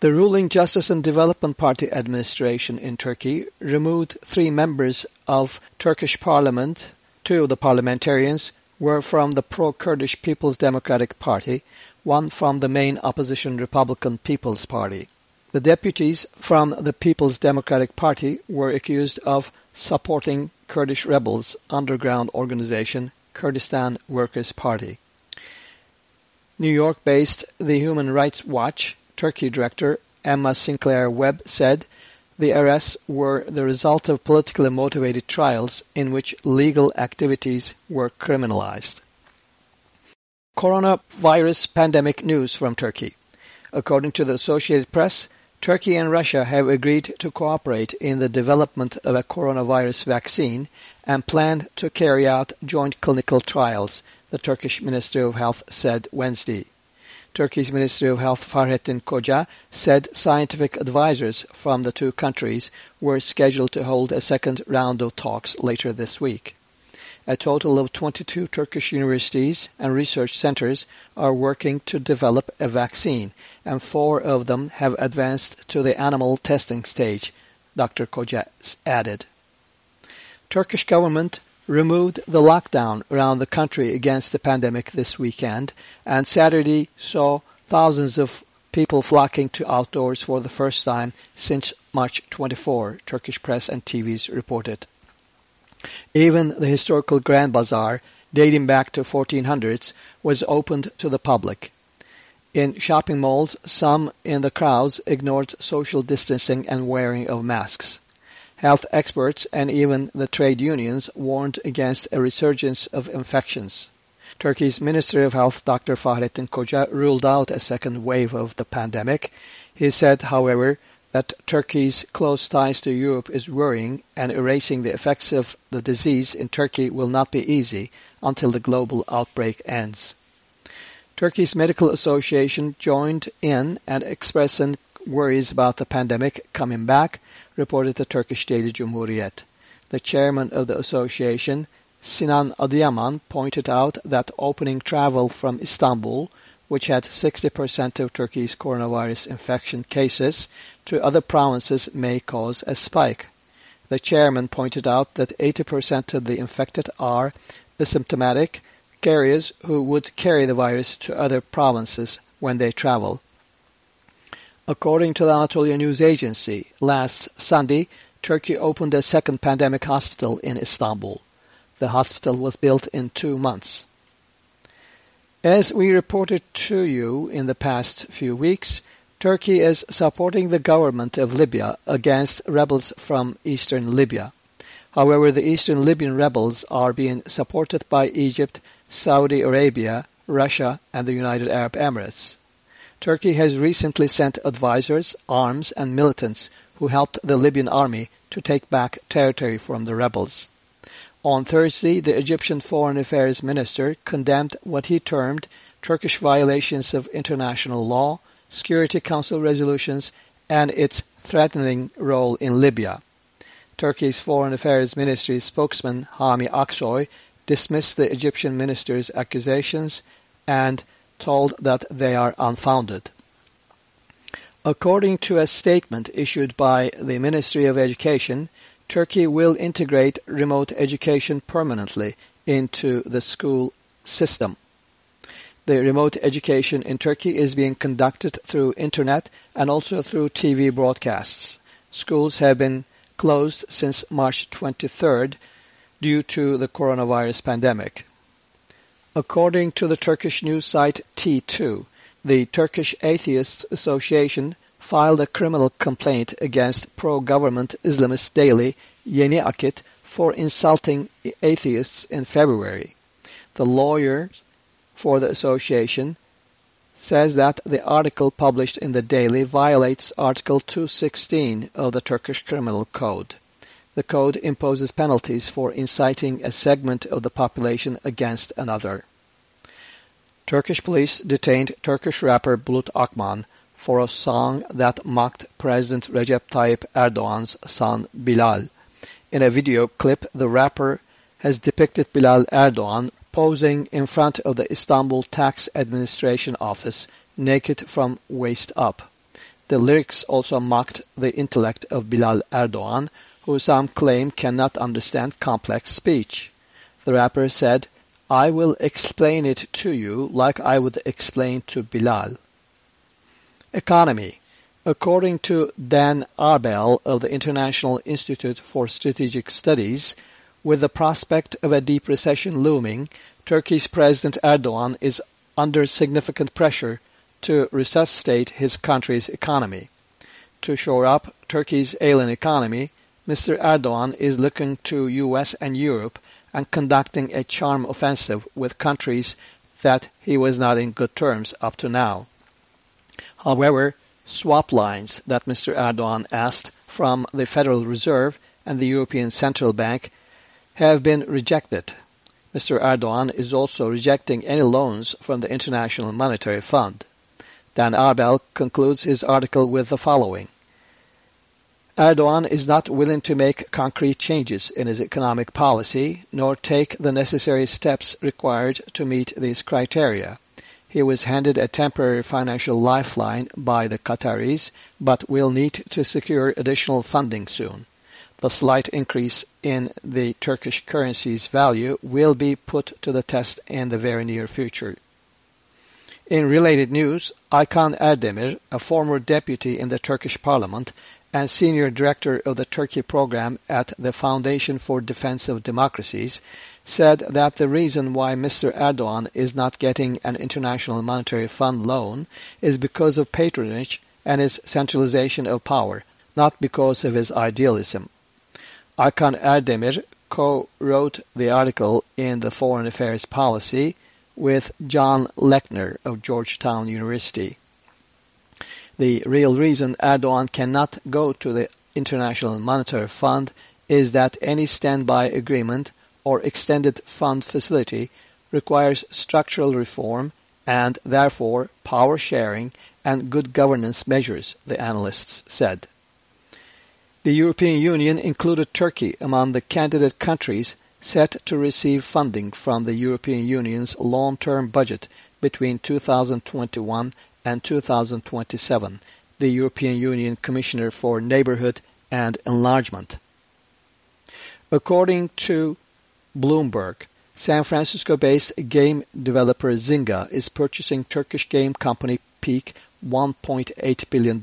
Speaker 4: The ruling Justice and Development Party administration in Turkey removed three members of Turkish parliament. Two of the parliamentarians were from the pro-Kurdish People's Democratic Party, one from the main opposition Republican People's Party. The deputies from the People's Democratic Party were accused of supporting Kurdish rebels underground organization Kurdistan Workers' Party. New York-based The Human Rights Watch Turkey director Emma Sinclair Webb said the arrests were the result of politically motivated trials in which legal activities were criminalized. Coronavirus pandemic news from Turkey. According to the Associated Press, Turkey and Russia have agreed to cooperate in the development of a coronavirus vaccine and plan to carry out joint clinical trials, the Turkish Ministry of Health said Wednesday. Turkey's Ministry of Health Fahrettin Koca said scientific advisors from the two countries were scheduled to hold a second round of talks later this week. A total of 22 Turkish universities and research centers are working to develop a vaccine, and four of them have advanced to the animal testing stage, Dr. Koca added. Turkish government removed the lockdown around the country against the pandemic this weekend, and Saturday saw thousands of people flocking to outdoors for the first time since March 24, Turkish press and TVs reported. Even the historical Grand Bazaar, dating back to 1400s, was opened to the public. In shopping malls, some in the crowds ignored social distancing and wearing of masks. Health experts and even the trade unions warned against a resurgence of infections. Turkey's Ministry of Health, Dr. Fahrettin Koca, ruled out a second wave of the pandemic. He said, however, that Turkey's close ties to Europe is worrying and erasing the effects of the disease in Turkey will not be easy until the global outbreak ends. Turkey's Medical Association joined in and expressed worries about the pandemic coming back reported the Turkish daily Cumhuriyet. The chairman of the association, Sinan Adıyaman, pointed out that opening travel from Istanbul, which had 60% of Turkey's coronavirus infection cases, to other provinces may cause a spike. The chairman pointed out that 80% of the infected are asymptomatic carriers who would carry the virus to other provinces when they travel. According to the Anatolia News Agency, last Sunday, Turkey opened a second pandemic hospital in Istanbul. The hospital was built in two months. As we reported to you in the past few weeks, Turkey is supporting the government of Libya against rebels from eastern Libya. However, the eastern Libyan rebels are being supported by Egypt, Saudi Arabia, Russia, and the United Arab Emirates. Turkey has recently sent advisors, arms, and militants who helped the Libyan army to take back territory from the rebels. On Thursday, the Egyptian Foreign Affairs Minister condemned what he termed Turkish violations of international law, Security Council resolutions, and its threatening role in Libya. Turkey's Foreign Affairs Ministry spokesman Hami Aksoy dismissed the Egyptian minister's accusations and told that they are unfounded. According to a statement issued by the Ministry of Education, Turkey will integrate remote education permanently into the school system. The remote education in Turkey is being conducted through internet and also through TV broadcasts. Schools have been closed since March 23rd due to the coronavirus pandemic. According to the Turkish news site T2, the Turkish Atheists Association filed a criminal complaint against pro-government Islamist daily Yeni Akit for insulting atheists in February. The lawyer for the association says that the article published in the daily violates Article 216 of the Turkish Criminal Code. The code imposes penalties for inciting a segment of the population against another. Turkish police detained Turkish rapper Bulut Akman for a song that mocked President Recep Tayyip Erdogan's son Bilal. In a video clip, the rapper has depicted Bilal Erdogan posing in front of the Istanbul Tax Administration office, naked from waist up. The lyrics also mocked the intellect of Bilal Erdogan, who some claim cannot understand complex speech. The rapper said, I will explain it to you like I would explain to Bilal. Economy According to Dan Arbel of the International Institute for Strategic Studies, with the prospect of a deep recession looming, Turkey's President Erdogan is under significant pressure to resuscitate his country's economy. To shore up Turkey's ailing economy, Mr. Erdogan is looking to US and Europe and conducting a charm offensive with countries that he was not in good terms up to now. However, swap lines that Mr. Erdogan asked from the Federal Reserve and the European Central Bank have been rejected. Mr. Erdogan is also rejecting any loans from the International Monetary Fund. Dan Arbel concludes his article with the following. Erdogan is not willing to make concrete changes in his economic policy, nor take the necessary steps required to meet these criteria. He was handed a temporary financial lifeline by the Qataris, but will need to secure additional funding soon. The slight increase in the Turkish currency's value will be put to the test in the very near future. In related news, Aykan Erdemir, a former deputy in the Turkish parliament and senior director of the Turkey program at the Foundation for Defense of Democracies, said that the reason why Mr. Erdogan is not getting an International Monetary Fund loan is because of patronage and his centralization of power, not because of his idealism. Aykan Erdemir co-wrote the article in the Foreign Affairs Policy with John Lechner of Georgetown University. The real reason Erdogan cannot go to the International Monetary Fund is that any standby agreement or extended fund facility requires structural reform and therefore power sharing and good governance measures, the analysts said. The European Union included Turkey among the candidate countries set to receive funding from the European Union's long-term budget between 2021 and 2027, the European Union Commissioner for Neighbourhood and Enlargement. According to Bloomberg, San Francisco-based game developer Zynga is purchasing Turkish game company Peak $1.8 billion.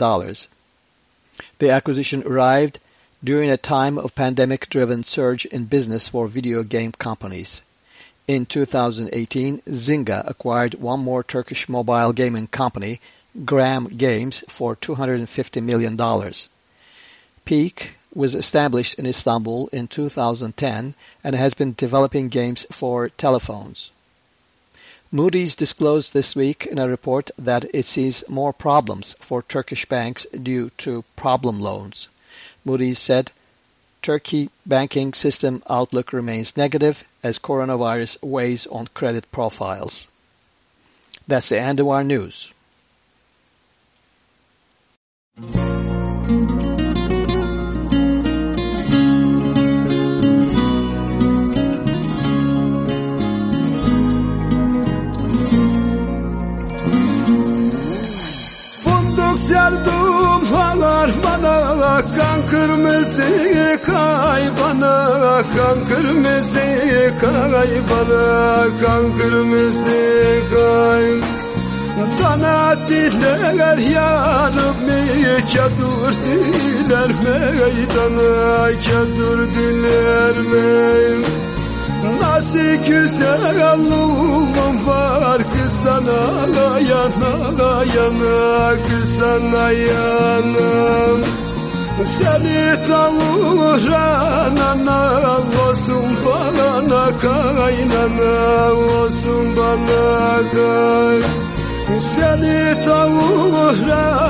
Speaker 4: The acquisition arrived during a time of pandemic-driven surge in business for video game companies. In 2018, Zynga acquired one more Turkish mobile gaming company, Gram Games, for $250 million. Peak was established in Istanbul in 2010 and has been developing games for telephones. Moody's disclosed this week in a report that it sees more problems for Turkish banks due to problem loans. Moody's said Turkey banking system outlook remains negative as coronavirus weighs on credit profiles. That's the end of our news.
Speaker 8: Halar bana kan kırmızı kay bana kan kırmızı kay bana kan kırmızı kay. Dana diller yarım kadur diller meydana kadur diller meydana Nasıl güzel Allah'ım var kız sana yana yana kız sana yana. Seni tavuranana olsun bana kaynana olsun bana kay Seni tavuranana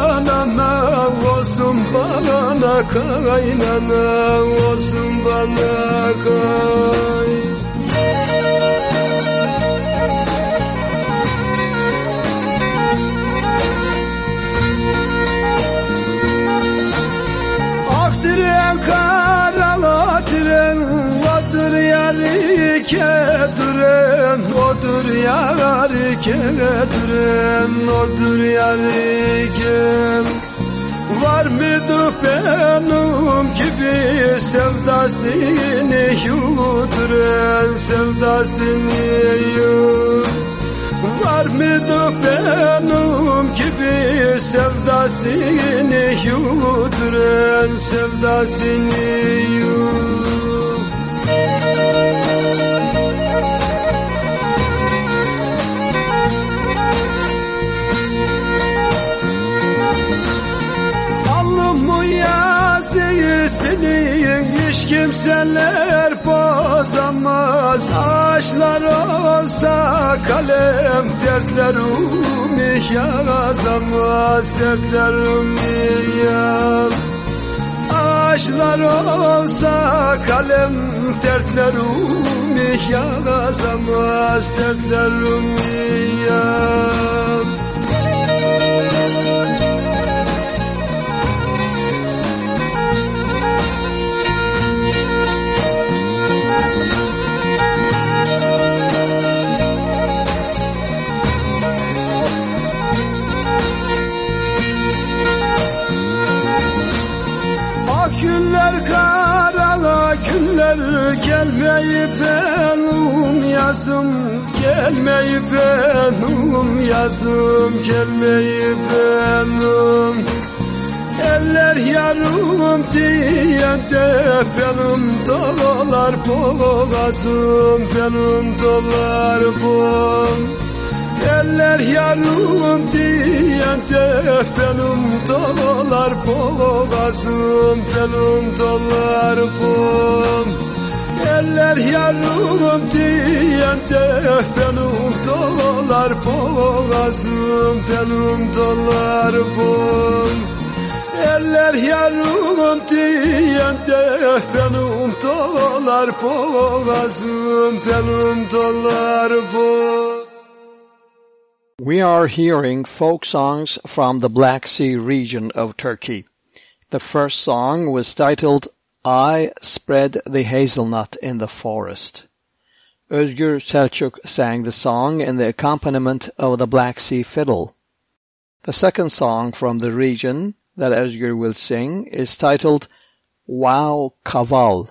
Speaker 8: olsun bana kaynana olsun bana kay tren karala tren Odur yar iki tren Odur yar iki tren Odur yar iki Var mıdır benim gibi sevdasını yuduren Sevdasını yuduren Var mıydı benim gibi sevdasını yuduran sevdasını yud hiç kimseler bozamaz. Ağaçlar olsa kalem dertlerimi yazamaz. Dertlerimi yaz. Ağaçlar olsa kalem dertlerimi yazamaz. Dertlerimi yaz Ak günler kara günler gelmeyip benim yazım gelmeyip benim yazım gelmeyip benim Eller yarım diyen de benim dolar boğazım benim dolar boğazım Eller yarım diyen de benim dolar boğazım benim dolar boğazım. Eller yarım diyen de benim dolar boğazım benim dolar boğazım. Eller yarım diyen de benim dolar boğazım benim dolar boğazım
Speaker 4: We are hearing folk songs from the Black Sea region of Turkey. The first song was titled I Spread the Hazelnut in the Forest. Özgür Selçuk sang the song in the accompaniment of the Black Sea fiddle. The second song from the region that Özgür will sing is titled Wow Kaval.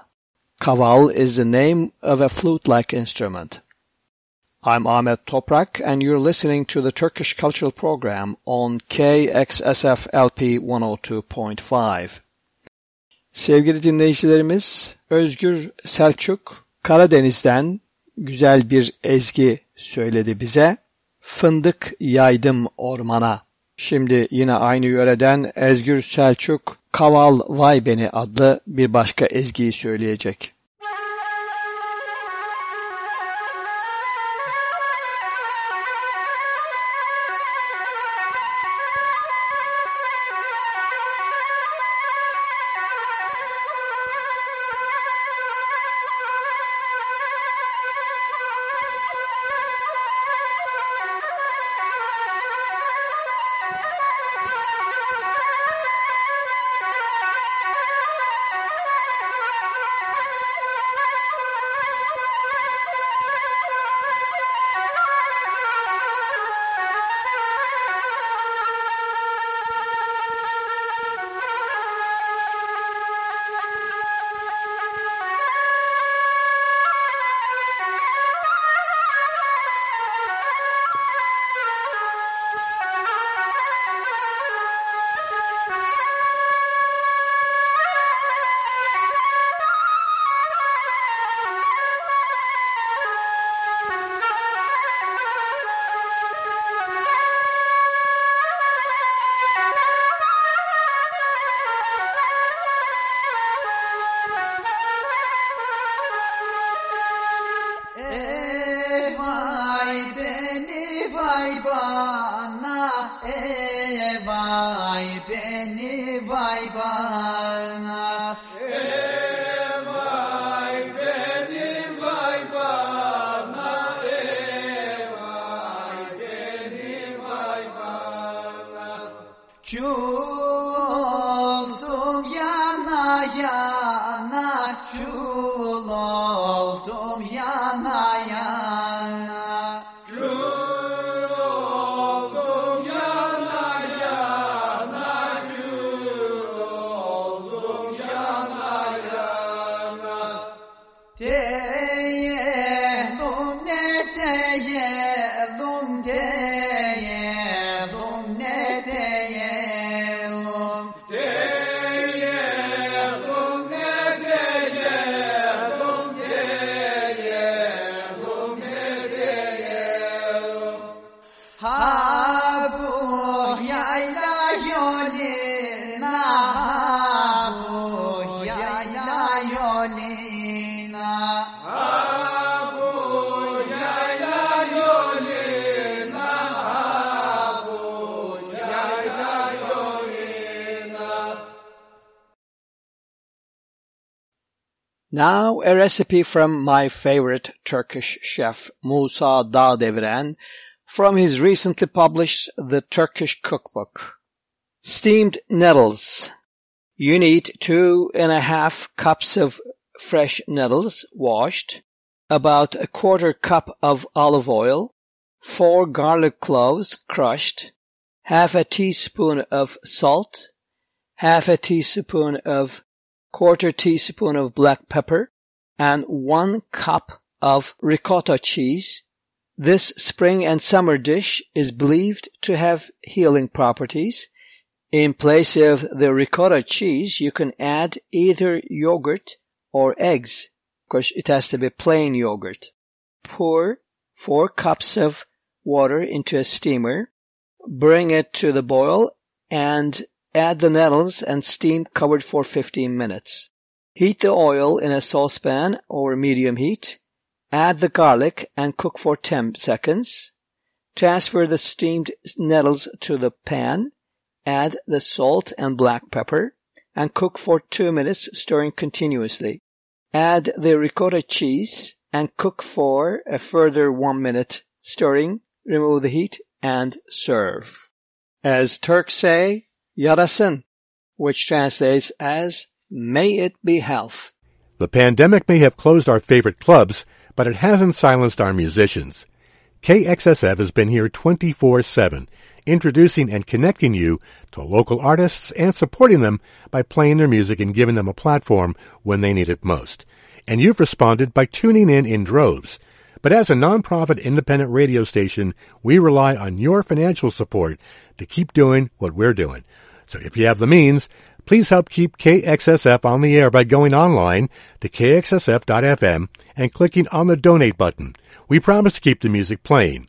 Speaker 4: Kaval is the name of a flute-like instrument. I'm Ahmet Toprak and you're listening to the Turkish Cultural Program on KXSF LP 102.5. Sevgili dinleyicilerimiz, Özgür Selçuk Karadeniz'den güzel bir ezgi söyledi bize. Fındık yaydım ormana. Şimdi yine aynı yöreden Özgür Selçuk Kaval Vay Beni adlı bir başka ezgiyi söyleyecek. Now a recipe from my favorite Turkish chef Musa Dağdeviren from his recently published The Turkish Cookbook. Steamed nettles. You need two and a half cups of fresh nettles washed, about a quarter cup of olive oil, four garlic cloves crushed, half a teaspoon of salt, half a teaspoon of quarter teaspoon of black pepper, and one cup of ricotta cheese. This spring and summer dish is believed to have healing properties. In place of the ricotta cheese, you can add either yogurt or eggs. Of course, it has to be plain yogurt. Pour four cups of water into a steamer, bring it to the boil, and Add the nettles and steam covered for 15 minutes. Heat the oil in a saucepan over medium heat. Add the garlic and cook for 10 seconds. Transfer the steamed nettles to the pan. Add the salt and black pepper and cook for 2 minutes stirring continuously. Add the ricotta cheese and cook for a further 1 minute stirring. Remove the heat and serve. As Turks say, Yarasın, which translates as May it be health.
Speaker 9: The pandemic may have closed our favorite clubs, but it hasn't silenced our musicians. KXSF has been here 24-7, introducing and connecting you to local artists and supporting them by playing their music and giving them a platform when they need it most. And you've responded by tuning in in droves. But as a nonprofit independent radio station, we rely on your financial support to keep doing what we're doing. So if you have the means, please help keep KXSF on the air by going online to kxsf.fm and clicking on the donate button. We promise to keep the music playing.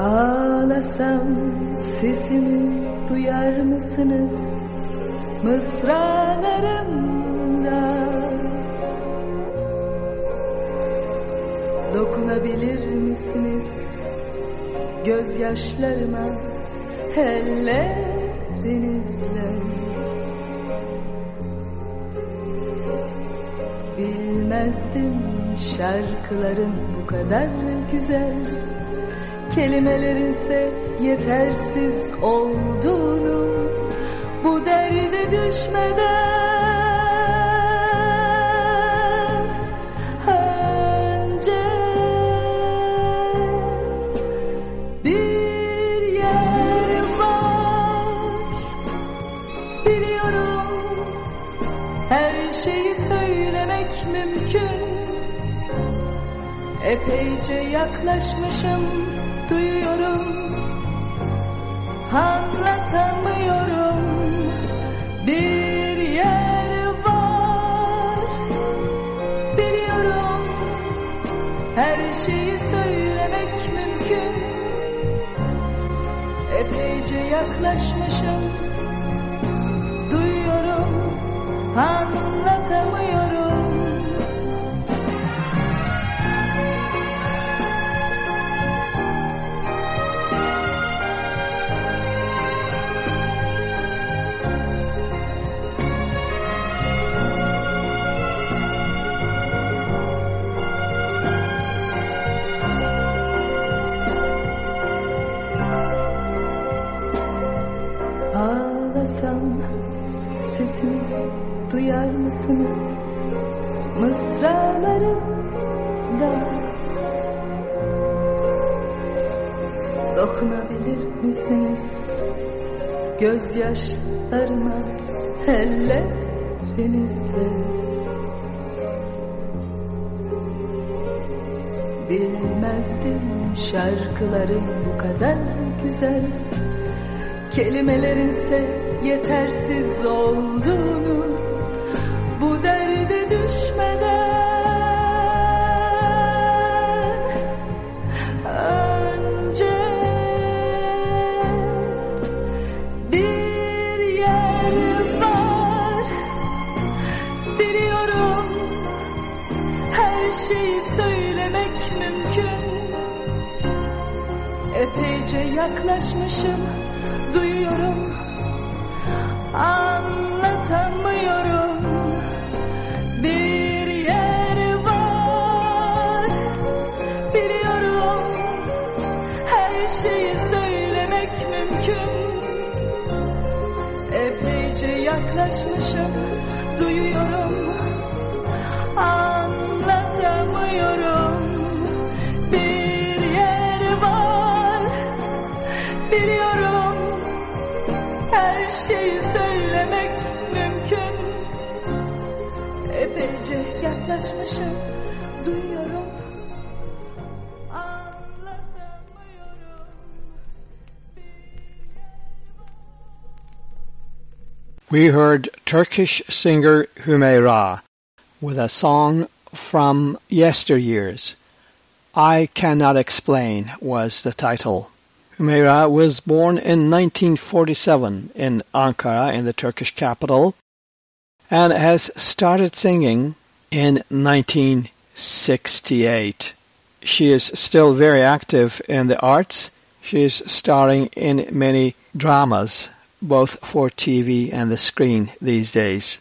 Speaker 5: Ağlasam sesimi duyar mısınız? Mısralarımda Dokunabilir misiniz? Gözyaşlarıma ellerinizle Bilmezdim şarkıların bu kadar güzel Kelimelerinse yetersiz olduğunu Bu derde düşmeden Önce bir yer var. Biliyorum her şeyi söylemek mümkün. Epeyce yaklaşmışım duyuyorum. Anlatamıyorum. Bir yer var. Biliyorum. Her şeyi söylemek mümkün. Epeyce yaklaşmışım. Duyuyorum. Anlatamıyorum Gözyaşlarıma ellerinizle Bilmezdim şarkıların bu kadar güzel. Kelimelerinse yetersiz olduğunu. Bu derde düşmeden 那些什么
Speaker 4: We heard Turkish singer Hümeyra with a song from yesteryears. I Cannot Explain was the title. Hümeyra was born in 1947 in Ankara in the Turkish capital and has started singing in 1968. She is still very active in the arts. She is starring in many dramas, both for TV and the screen these days.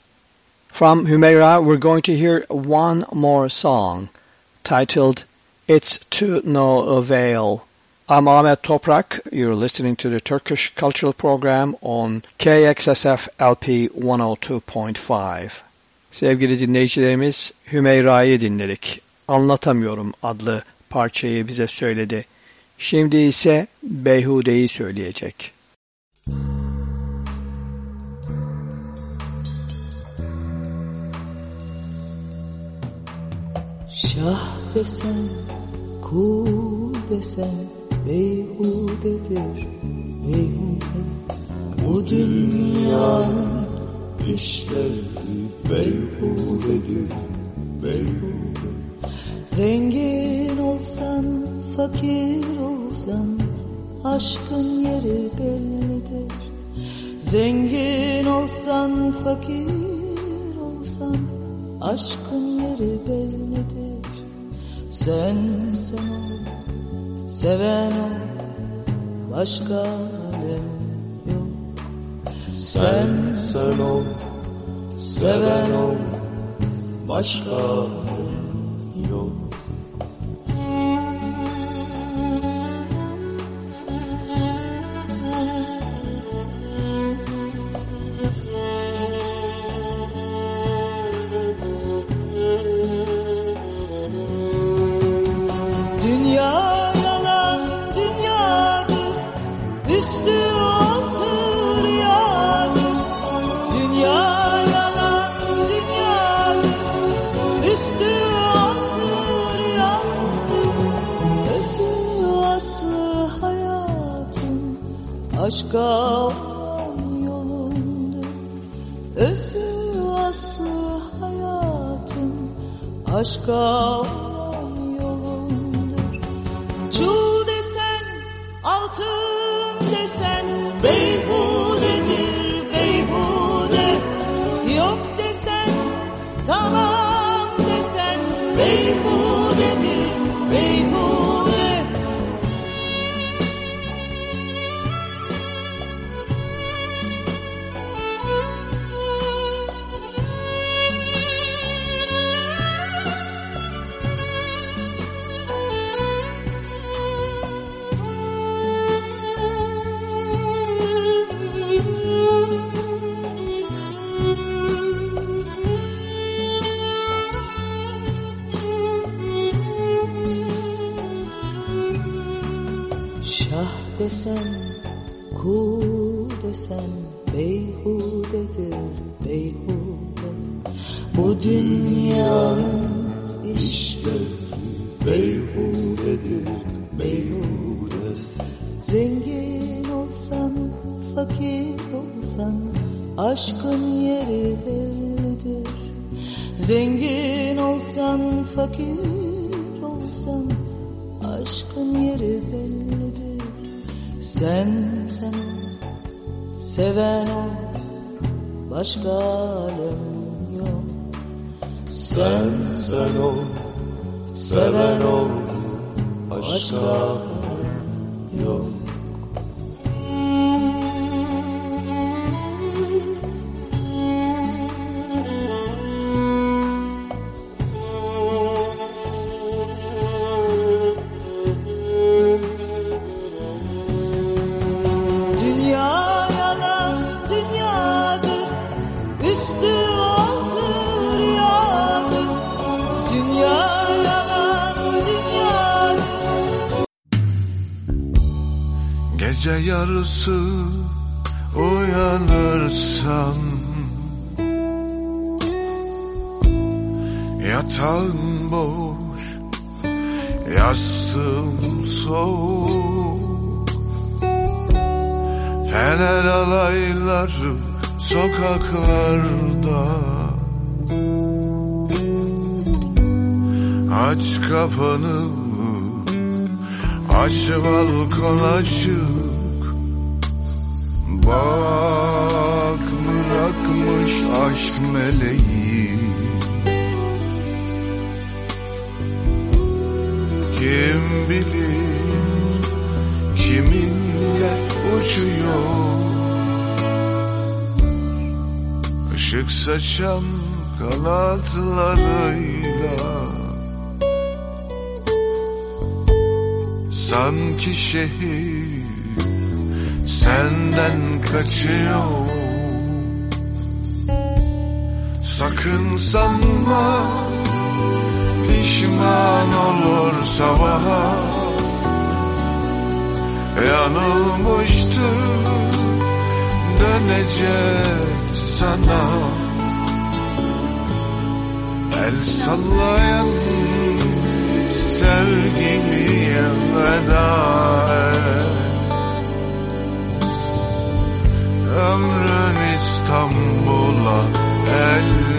Speaker 4: From Hümeyra, we're going to hear one more song titled It's to No Avail. I'm Ahmet Toprak. You're listening to the Turkish Cultural Program on KXSF LP 102.5. Sevgili dinleyicilerimiz Hümeyra'yı dinledik. Anlatamıyorum adlı parçayı bize söyledi. Şimdi ise Beyhude'yi söyleyecek.
Speaker 5: Şah desen, kul desen beyhudedir, beyhude. Bu dünyanın işleri beyhudedir, beyhude. Zengin olsan, fakir olsan, aşkın yeri bellidir. Zengin olsan, fakir olsan, aşkın yeri bellidir. Sen sen ol, seven ol, başka alem yok. Sen sen ol, seven ol, başka aşka
Speaker 7: gece yarısı uyanırsam Yatağım boş, yastığım soğuk. Fener alayları sokaklarda. Aç kapanı Aç balkon açık aşk meleğim Kim bilir kiminle uçuyor? Işık saçan kanatlarıyla. Sanki şehir senden kaçıyor. sakın sanma Pişman olur sabaha. Yanılmıştı dönecek sana. El sallayan sevgiliye veda Ömrün İstanbul'a el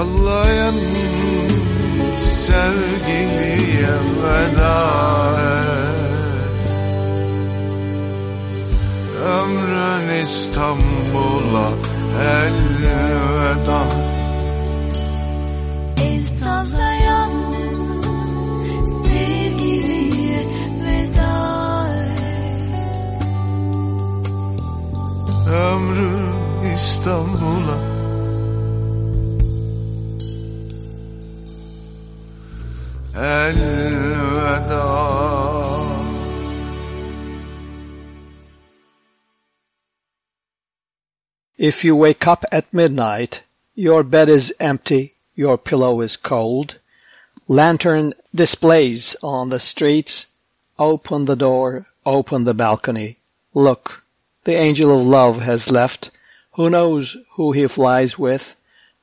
Speaker 7: Hello.
Speaker 4: If you wake up at midnight, your bed is empty, your pillow is cold, lantern displays on the streets, open the door, open the balcony, look, the angel of love has left, who knows who he flies with,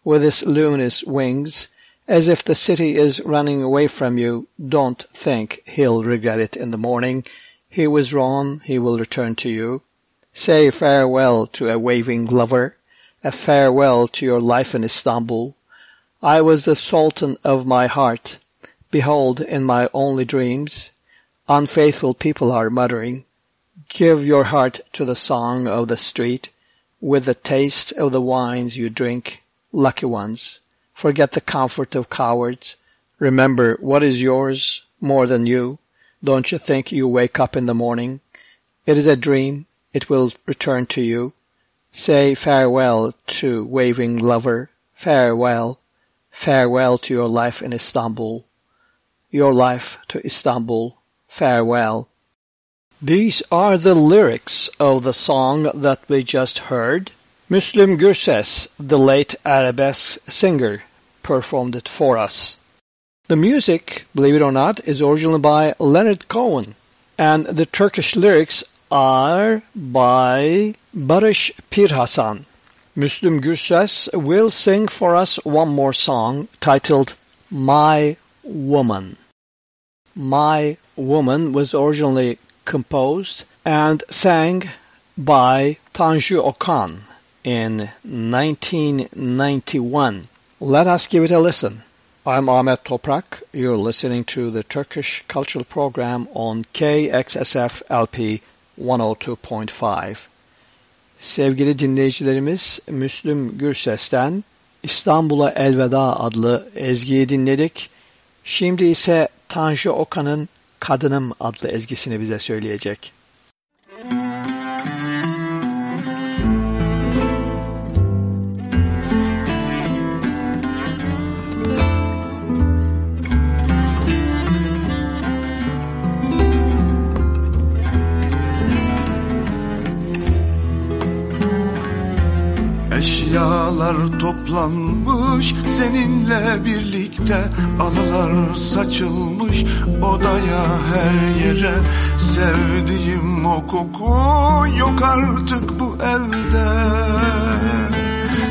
Speaker 4: with his luminous wings, as if the city is running away from you, don't think he'll regret it in the morning, he was wrong, he will return to you. Say farewell to a waving lover, a farewell to your life in Istanbul. I was the sultan of my heart. Behold, in my only dreams, unfaithful people are muttering, Give your heart to the song of the street, with the taste of the wines you drink, lucky ones. Forget the comfort of cowards. Remember what is yours more than you. Don't you think you wake up in the morning? It is a dream it will return to you. Say farewell to waving lover, farewell, farewell to your life in Istanbul, your life to Istanbul, farewell. These are the lyrics of the song that we just heard. Müslüm Gürses, the late arabesque singer, performed it for us. The music, believe it or not, is originally by Leonard Cohen, and the Turkish lyrics are by Barış Pirhasan. Müslüm Gürses will sing for us one more song titled My Woman. My Woman was originally composed and sang by Tanju Okan in 1991. Let us give it a listen. I'm Ahmet Toprak. You're listening to the Turkish Cultural Program on KXSF LP 102.5. Sevgili dinleyicilerimiz Müslüm Gürses'ten İstanbul'a Elveda adlı ezgiyi dinledik. Şimdi ise Tanju Okan'ın Kadınım adlı ezgisini bize söyleyecek.
Speaker 7: Eşyalar toplanmış seninle birlikte Anılar saçılmış. Odaya her yere Sevdiğim o koku yok artık bu evde.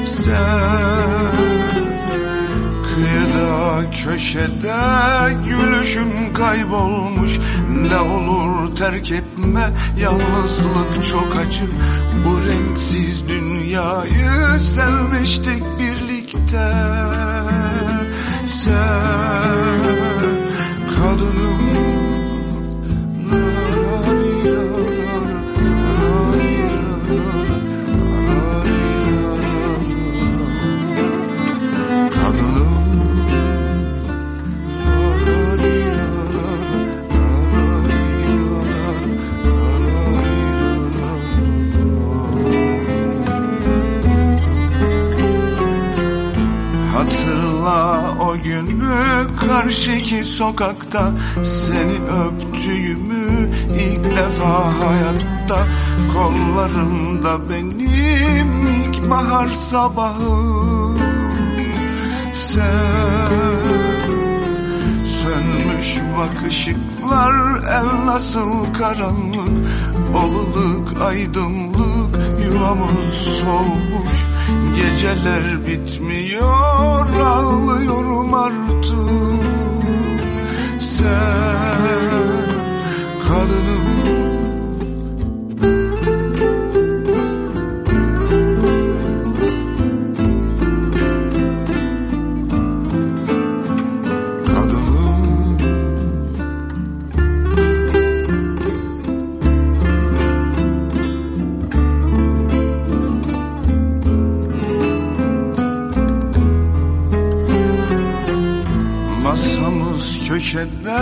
Speaker 7: Sen Kıyıda köşede gülüşüm kaybolmuş. Ne olur terk etme yalnızlık çok acı. Bu renksiz dünyayı sevmiştik birlikte. Sen kadınım O günü karşıki sokakta Seni öptüğümü ilk defa hayatta? Kollarımda benim ilk bahar sabahı. Sen Sönmüş bak ışıklar ev nasıl karanlık? Oluluk aydınlık yuvamız soğumuş Geceler bitmiyor ağlıyorum artık. Sen kadınım köşede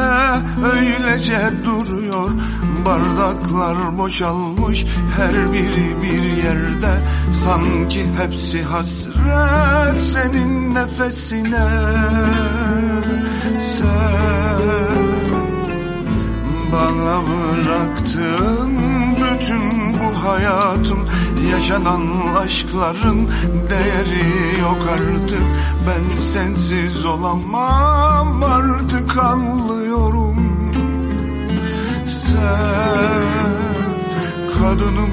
Speaker 7: öylece duruyor. Bardaklar boşalmış her biri bir yerde. Sanki hepsi hasret senin nefesine. Sen bana bıraktın bütün bu hayatım Yaşanan aşkların değeri yok artık. Ben sensiz olamam artık anlıyorum. Sen kadınım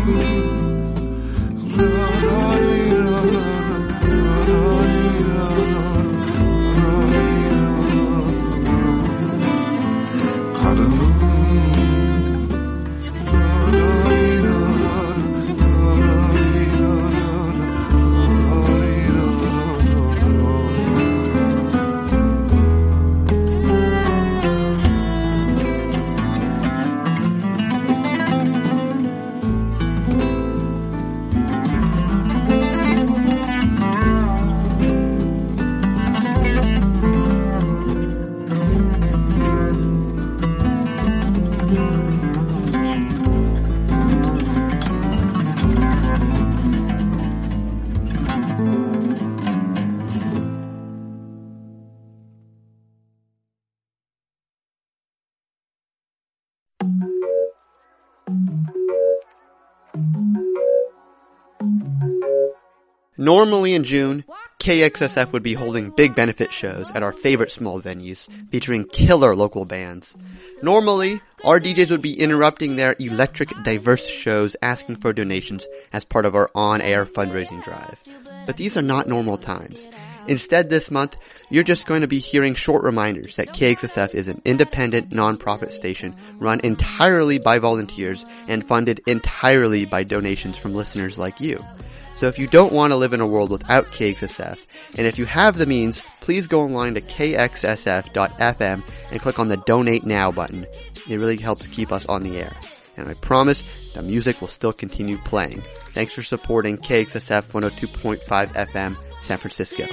Speaker 3: Normally in June, KXSF would be holding big benefit shows at our favorite small venues, featuring killer local bands. Normally, our DJs would be interrupting their electric diverse shows asking for donations as part of our on-air fundraising drive. But these are not normal times. Instead this month, you're just going to be hearing short reminders that KXSF is an independent nonprofit station run entirely by volunteers and funded entirely by donations from listeners like you. So if you don't want to live in a world without KXSF, and if you have the means, please go online to kxsf.fm and click on the donate now button. It really helps keep us on the air. And I promise the music will still continue playing. Thanks for supporting KXSF 102.5 FM San Francisco.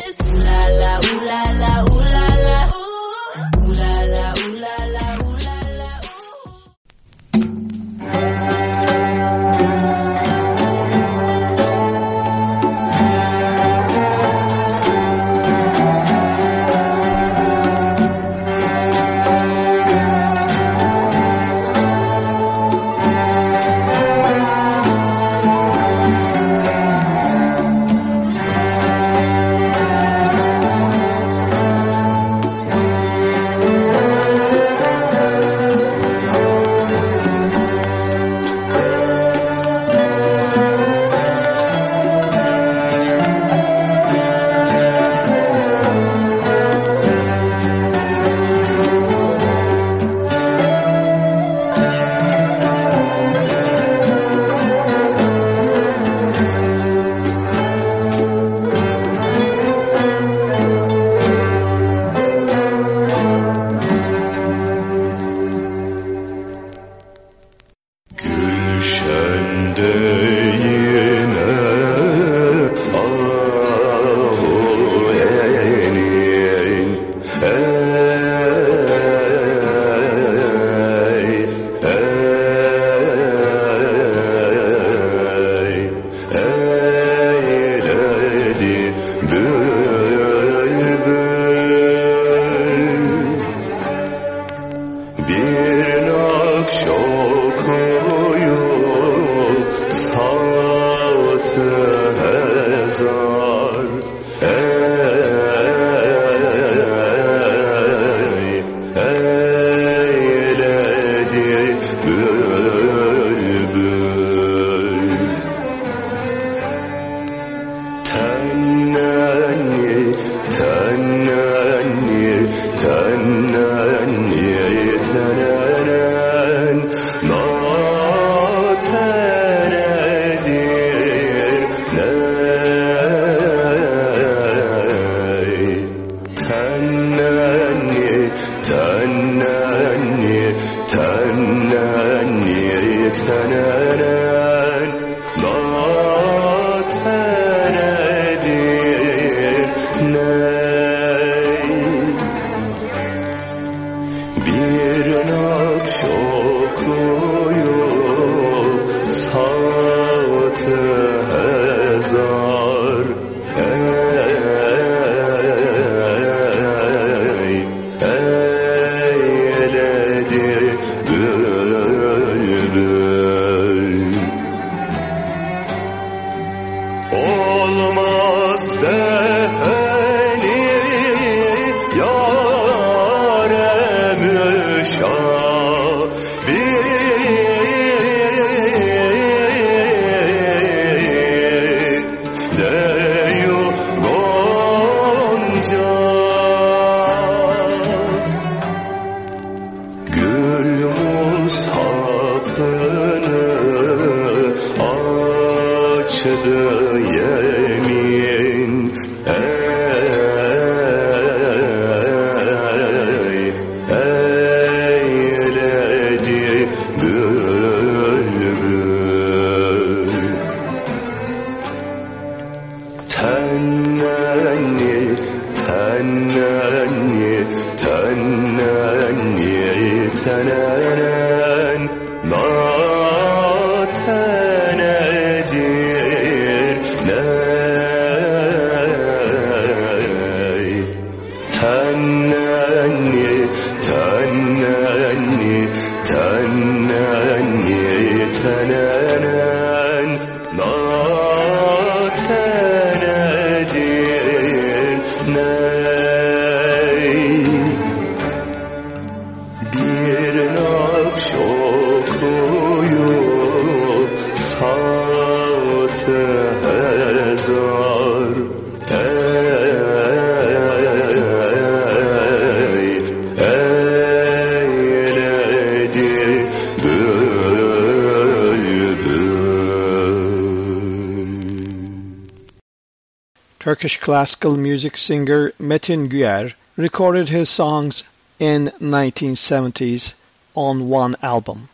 Speaker 4: Turkish classical music singer Metin Güyer recorded his songs in 1970s on one album.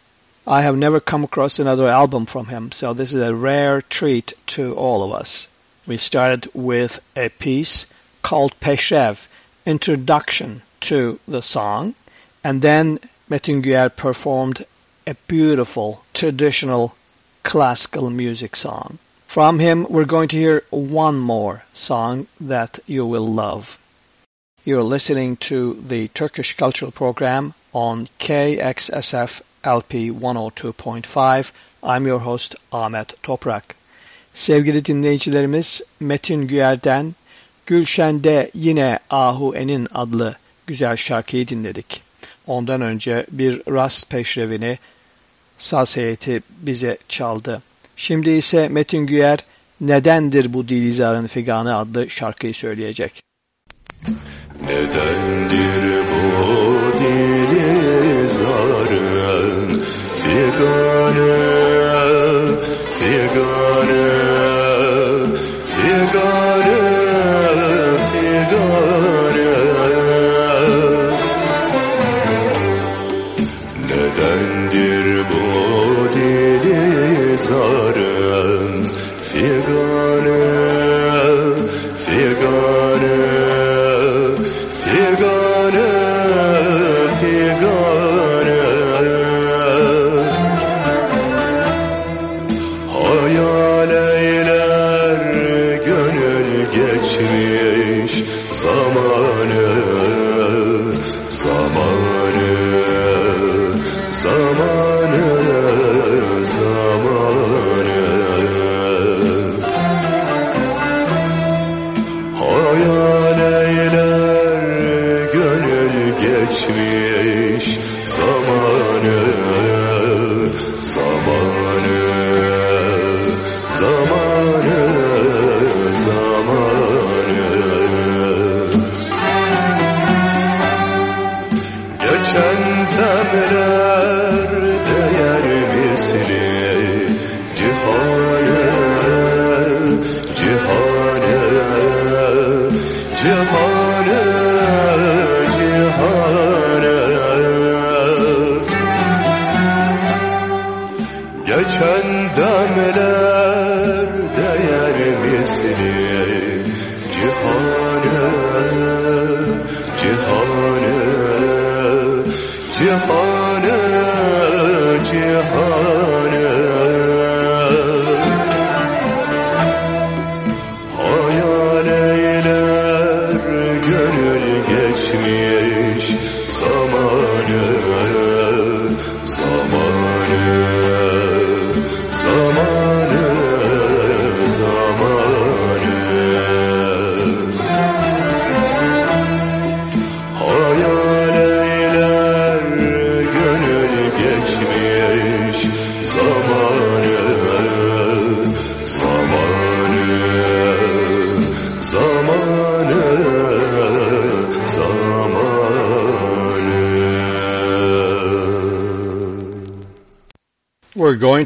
Speaker 4: I have never come across another album from him, so this is a rare treat to all of us. We started with a piece called Peşrev, introduction to the song, and then Metin Güyer performed a beautiful traditional classical music song. From him, we're going to hear one more song that you will love. You're listening to the Turkish Cultural Program on KXSF LP 102.5. I'm your host Ahmet Toprak. Sevgili dinleyicilerimiz Metin Güyer'den Gülşen'de yine Ahu Enin adlı güzel şarkıyı dinledik. Ondan önce bir rast peşrevini saz heyeti bize çaldı. Şimdi ise Metin Güyer Nedendir bu Dilizar'ın Figanı adlı şarkıyı söyleyecek.
Speaker 3: Nedendir bu dili zarın figanı, figanı, figanı,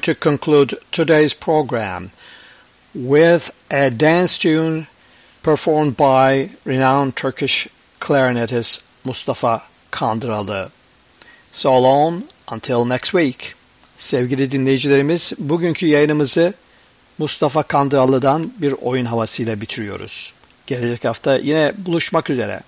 Speaker 4: to conclude today's program with a dance tune performed by renowned Turkish clarinetist Mustafa Kandıralı. So long, until next week. Sevgili dinleyicilerimiz, bugünkü yayınımızı Mustafa Kandıralı'dan bir oyun havasıyla bitiriyoruz. Gelecek hafta yine buluşmak üzere.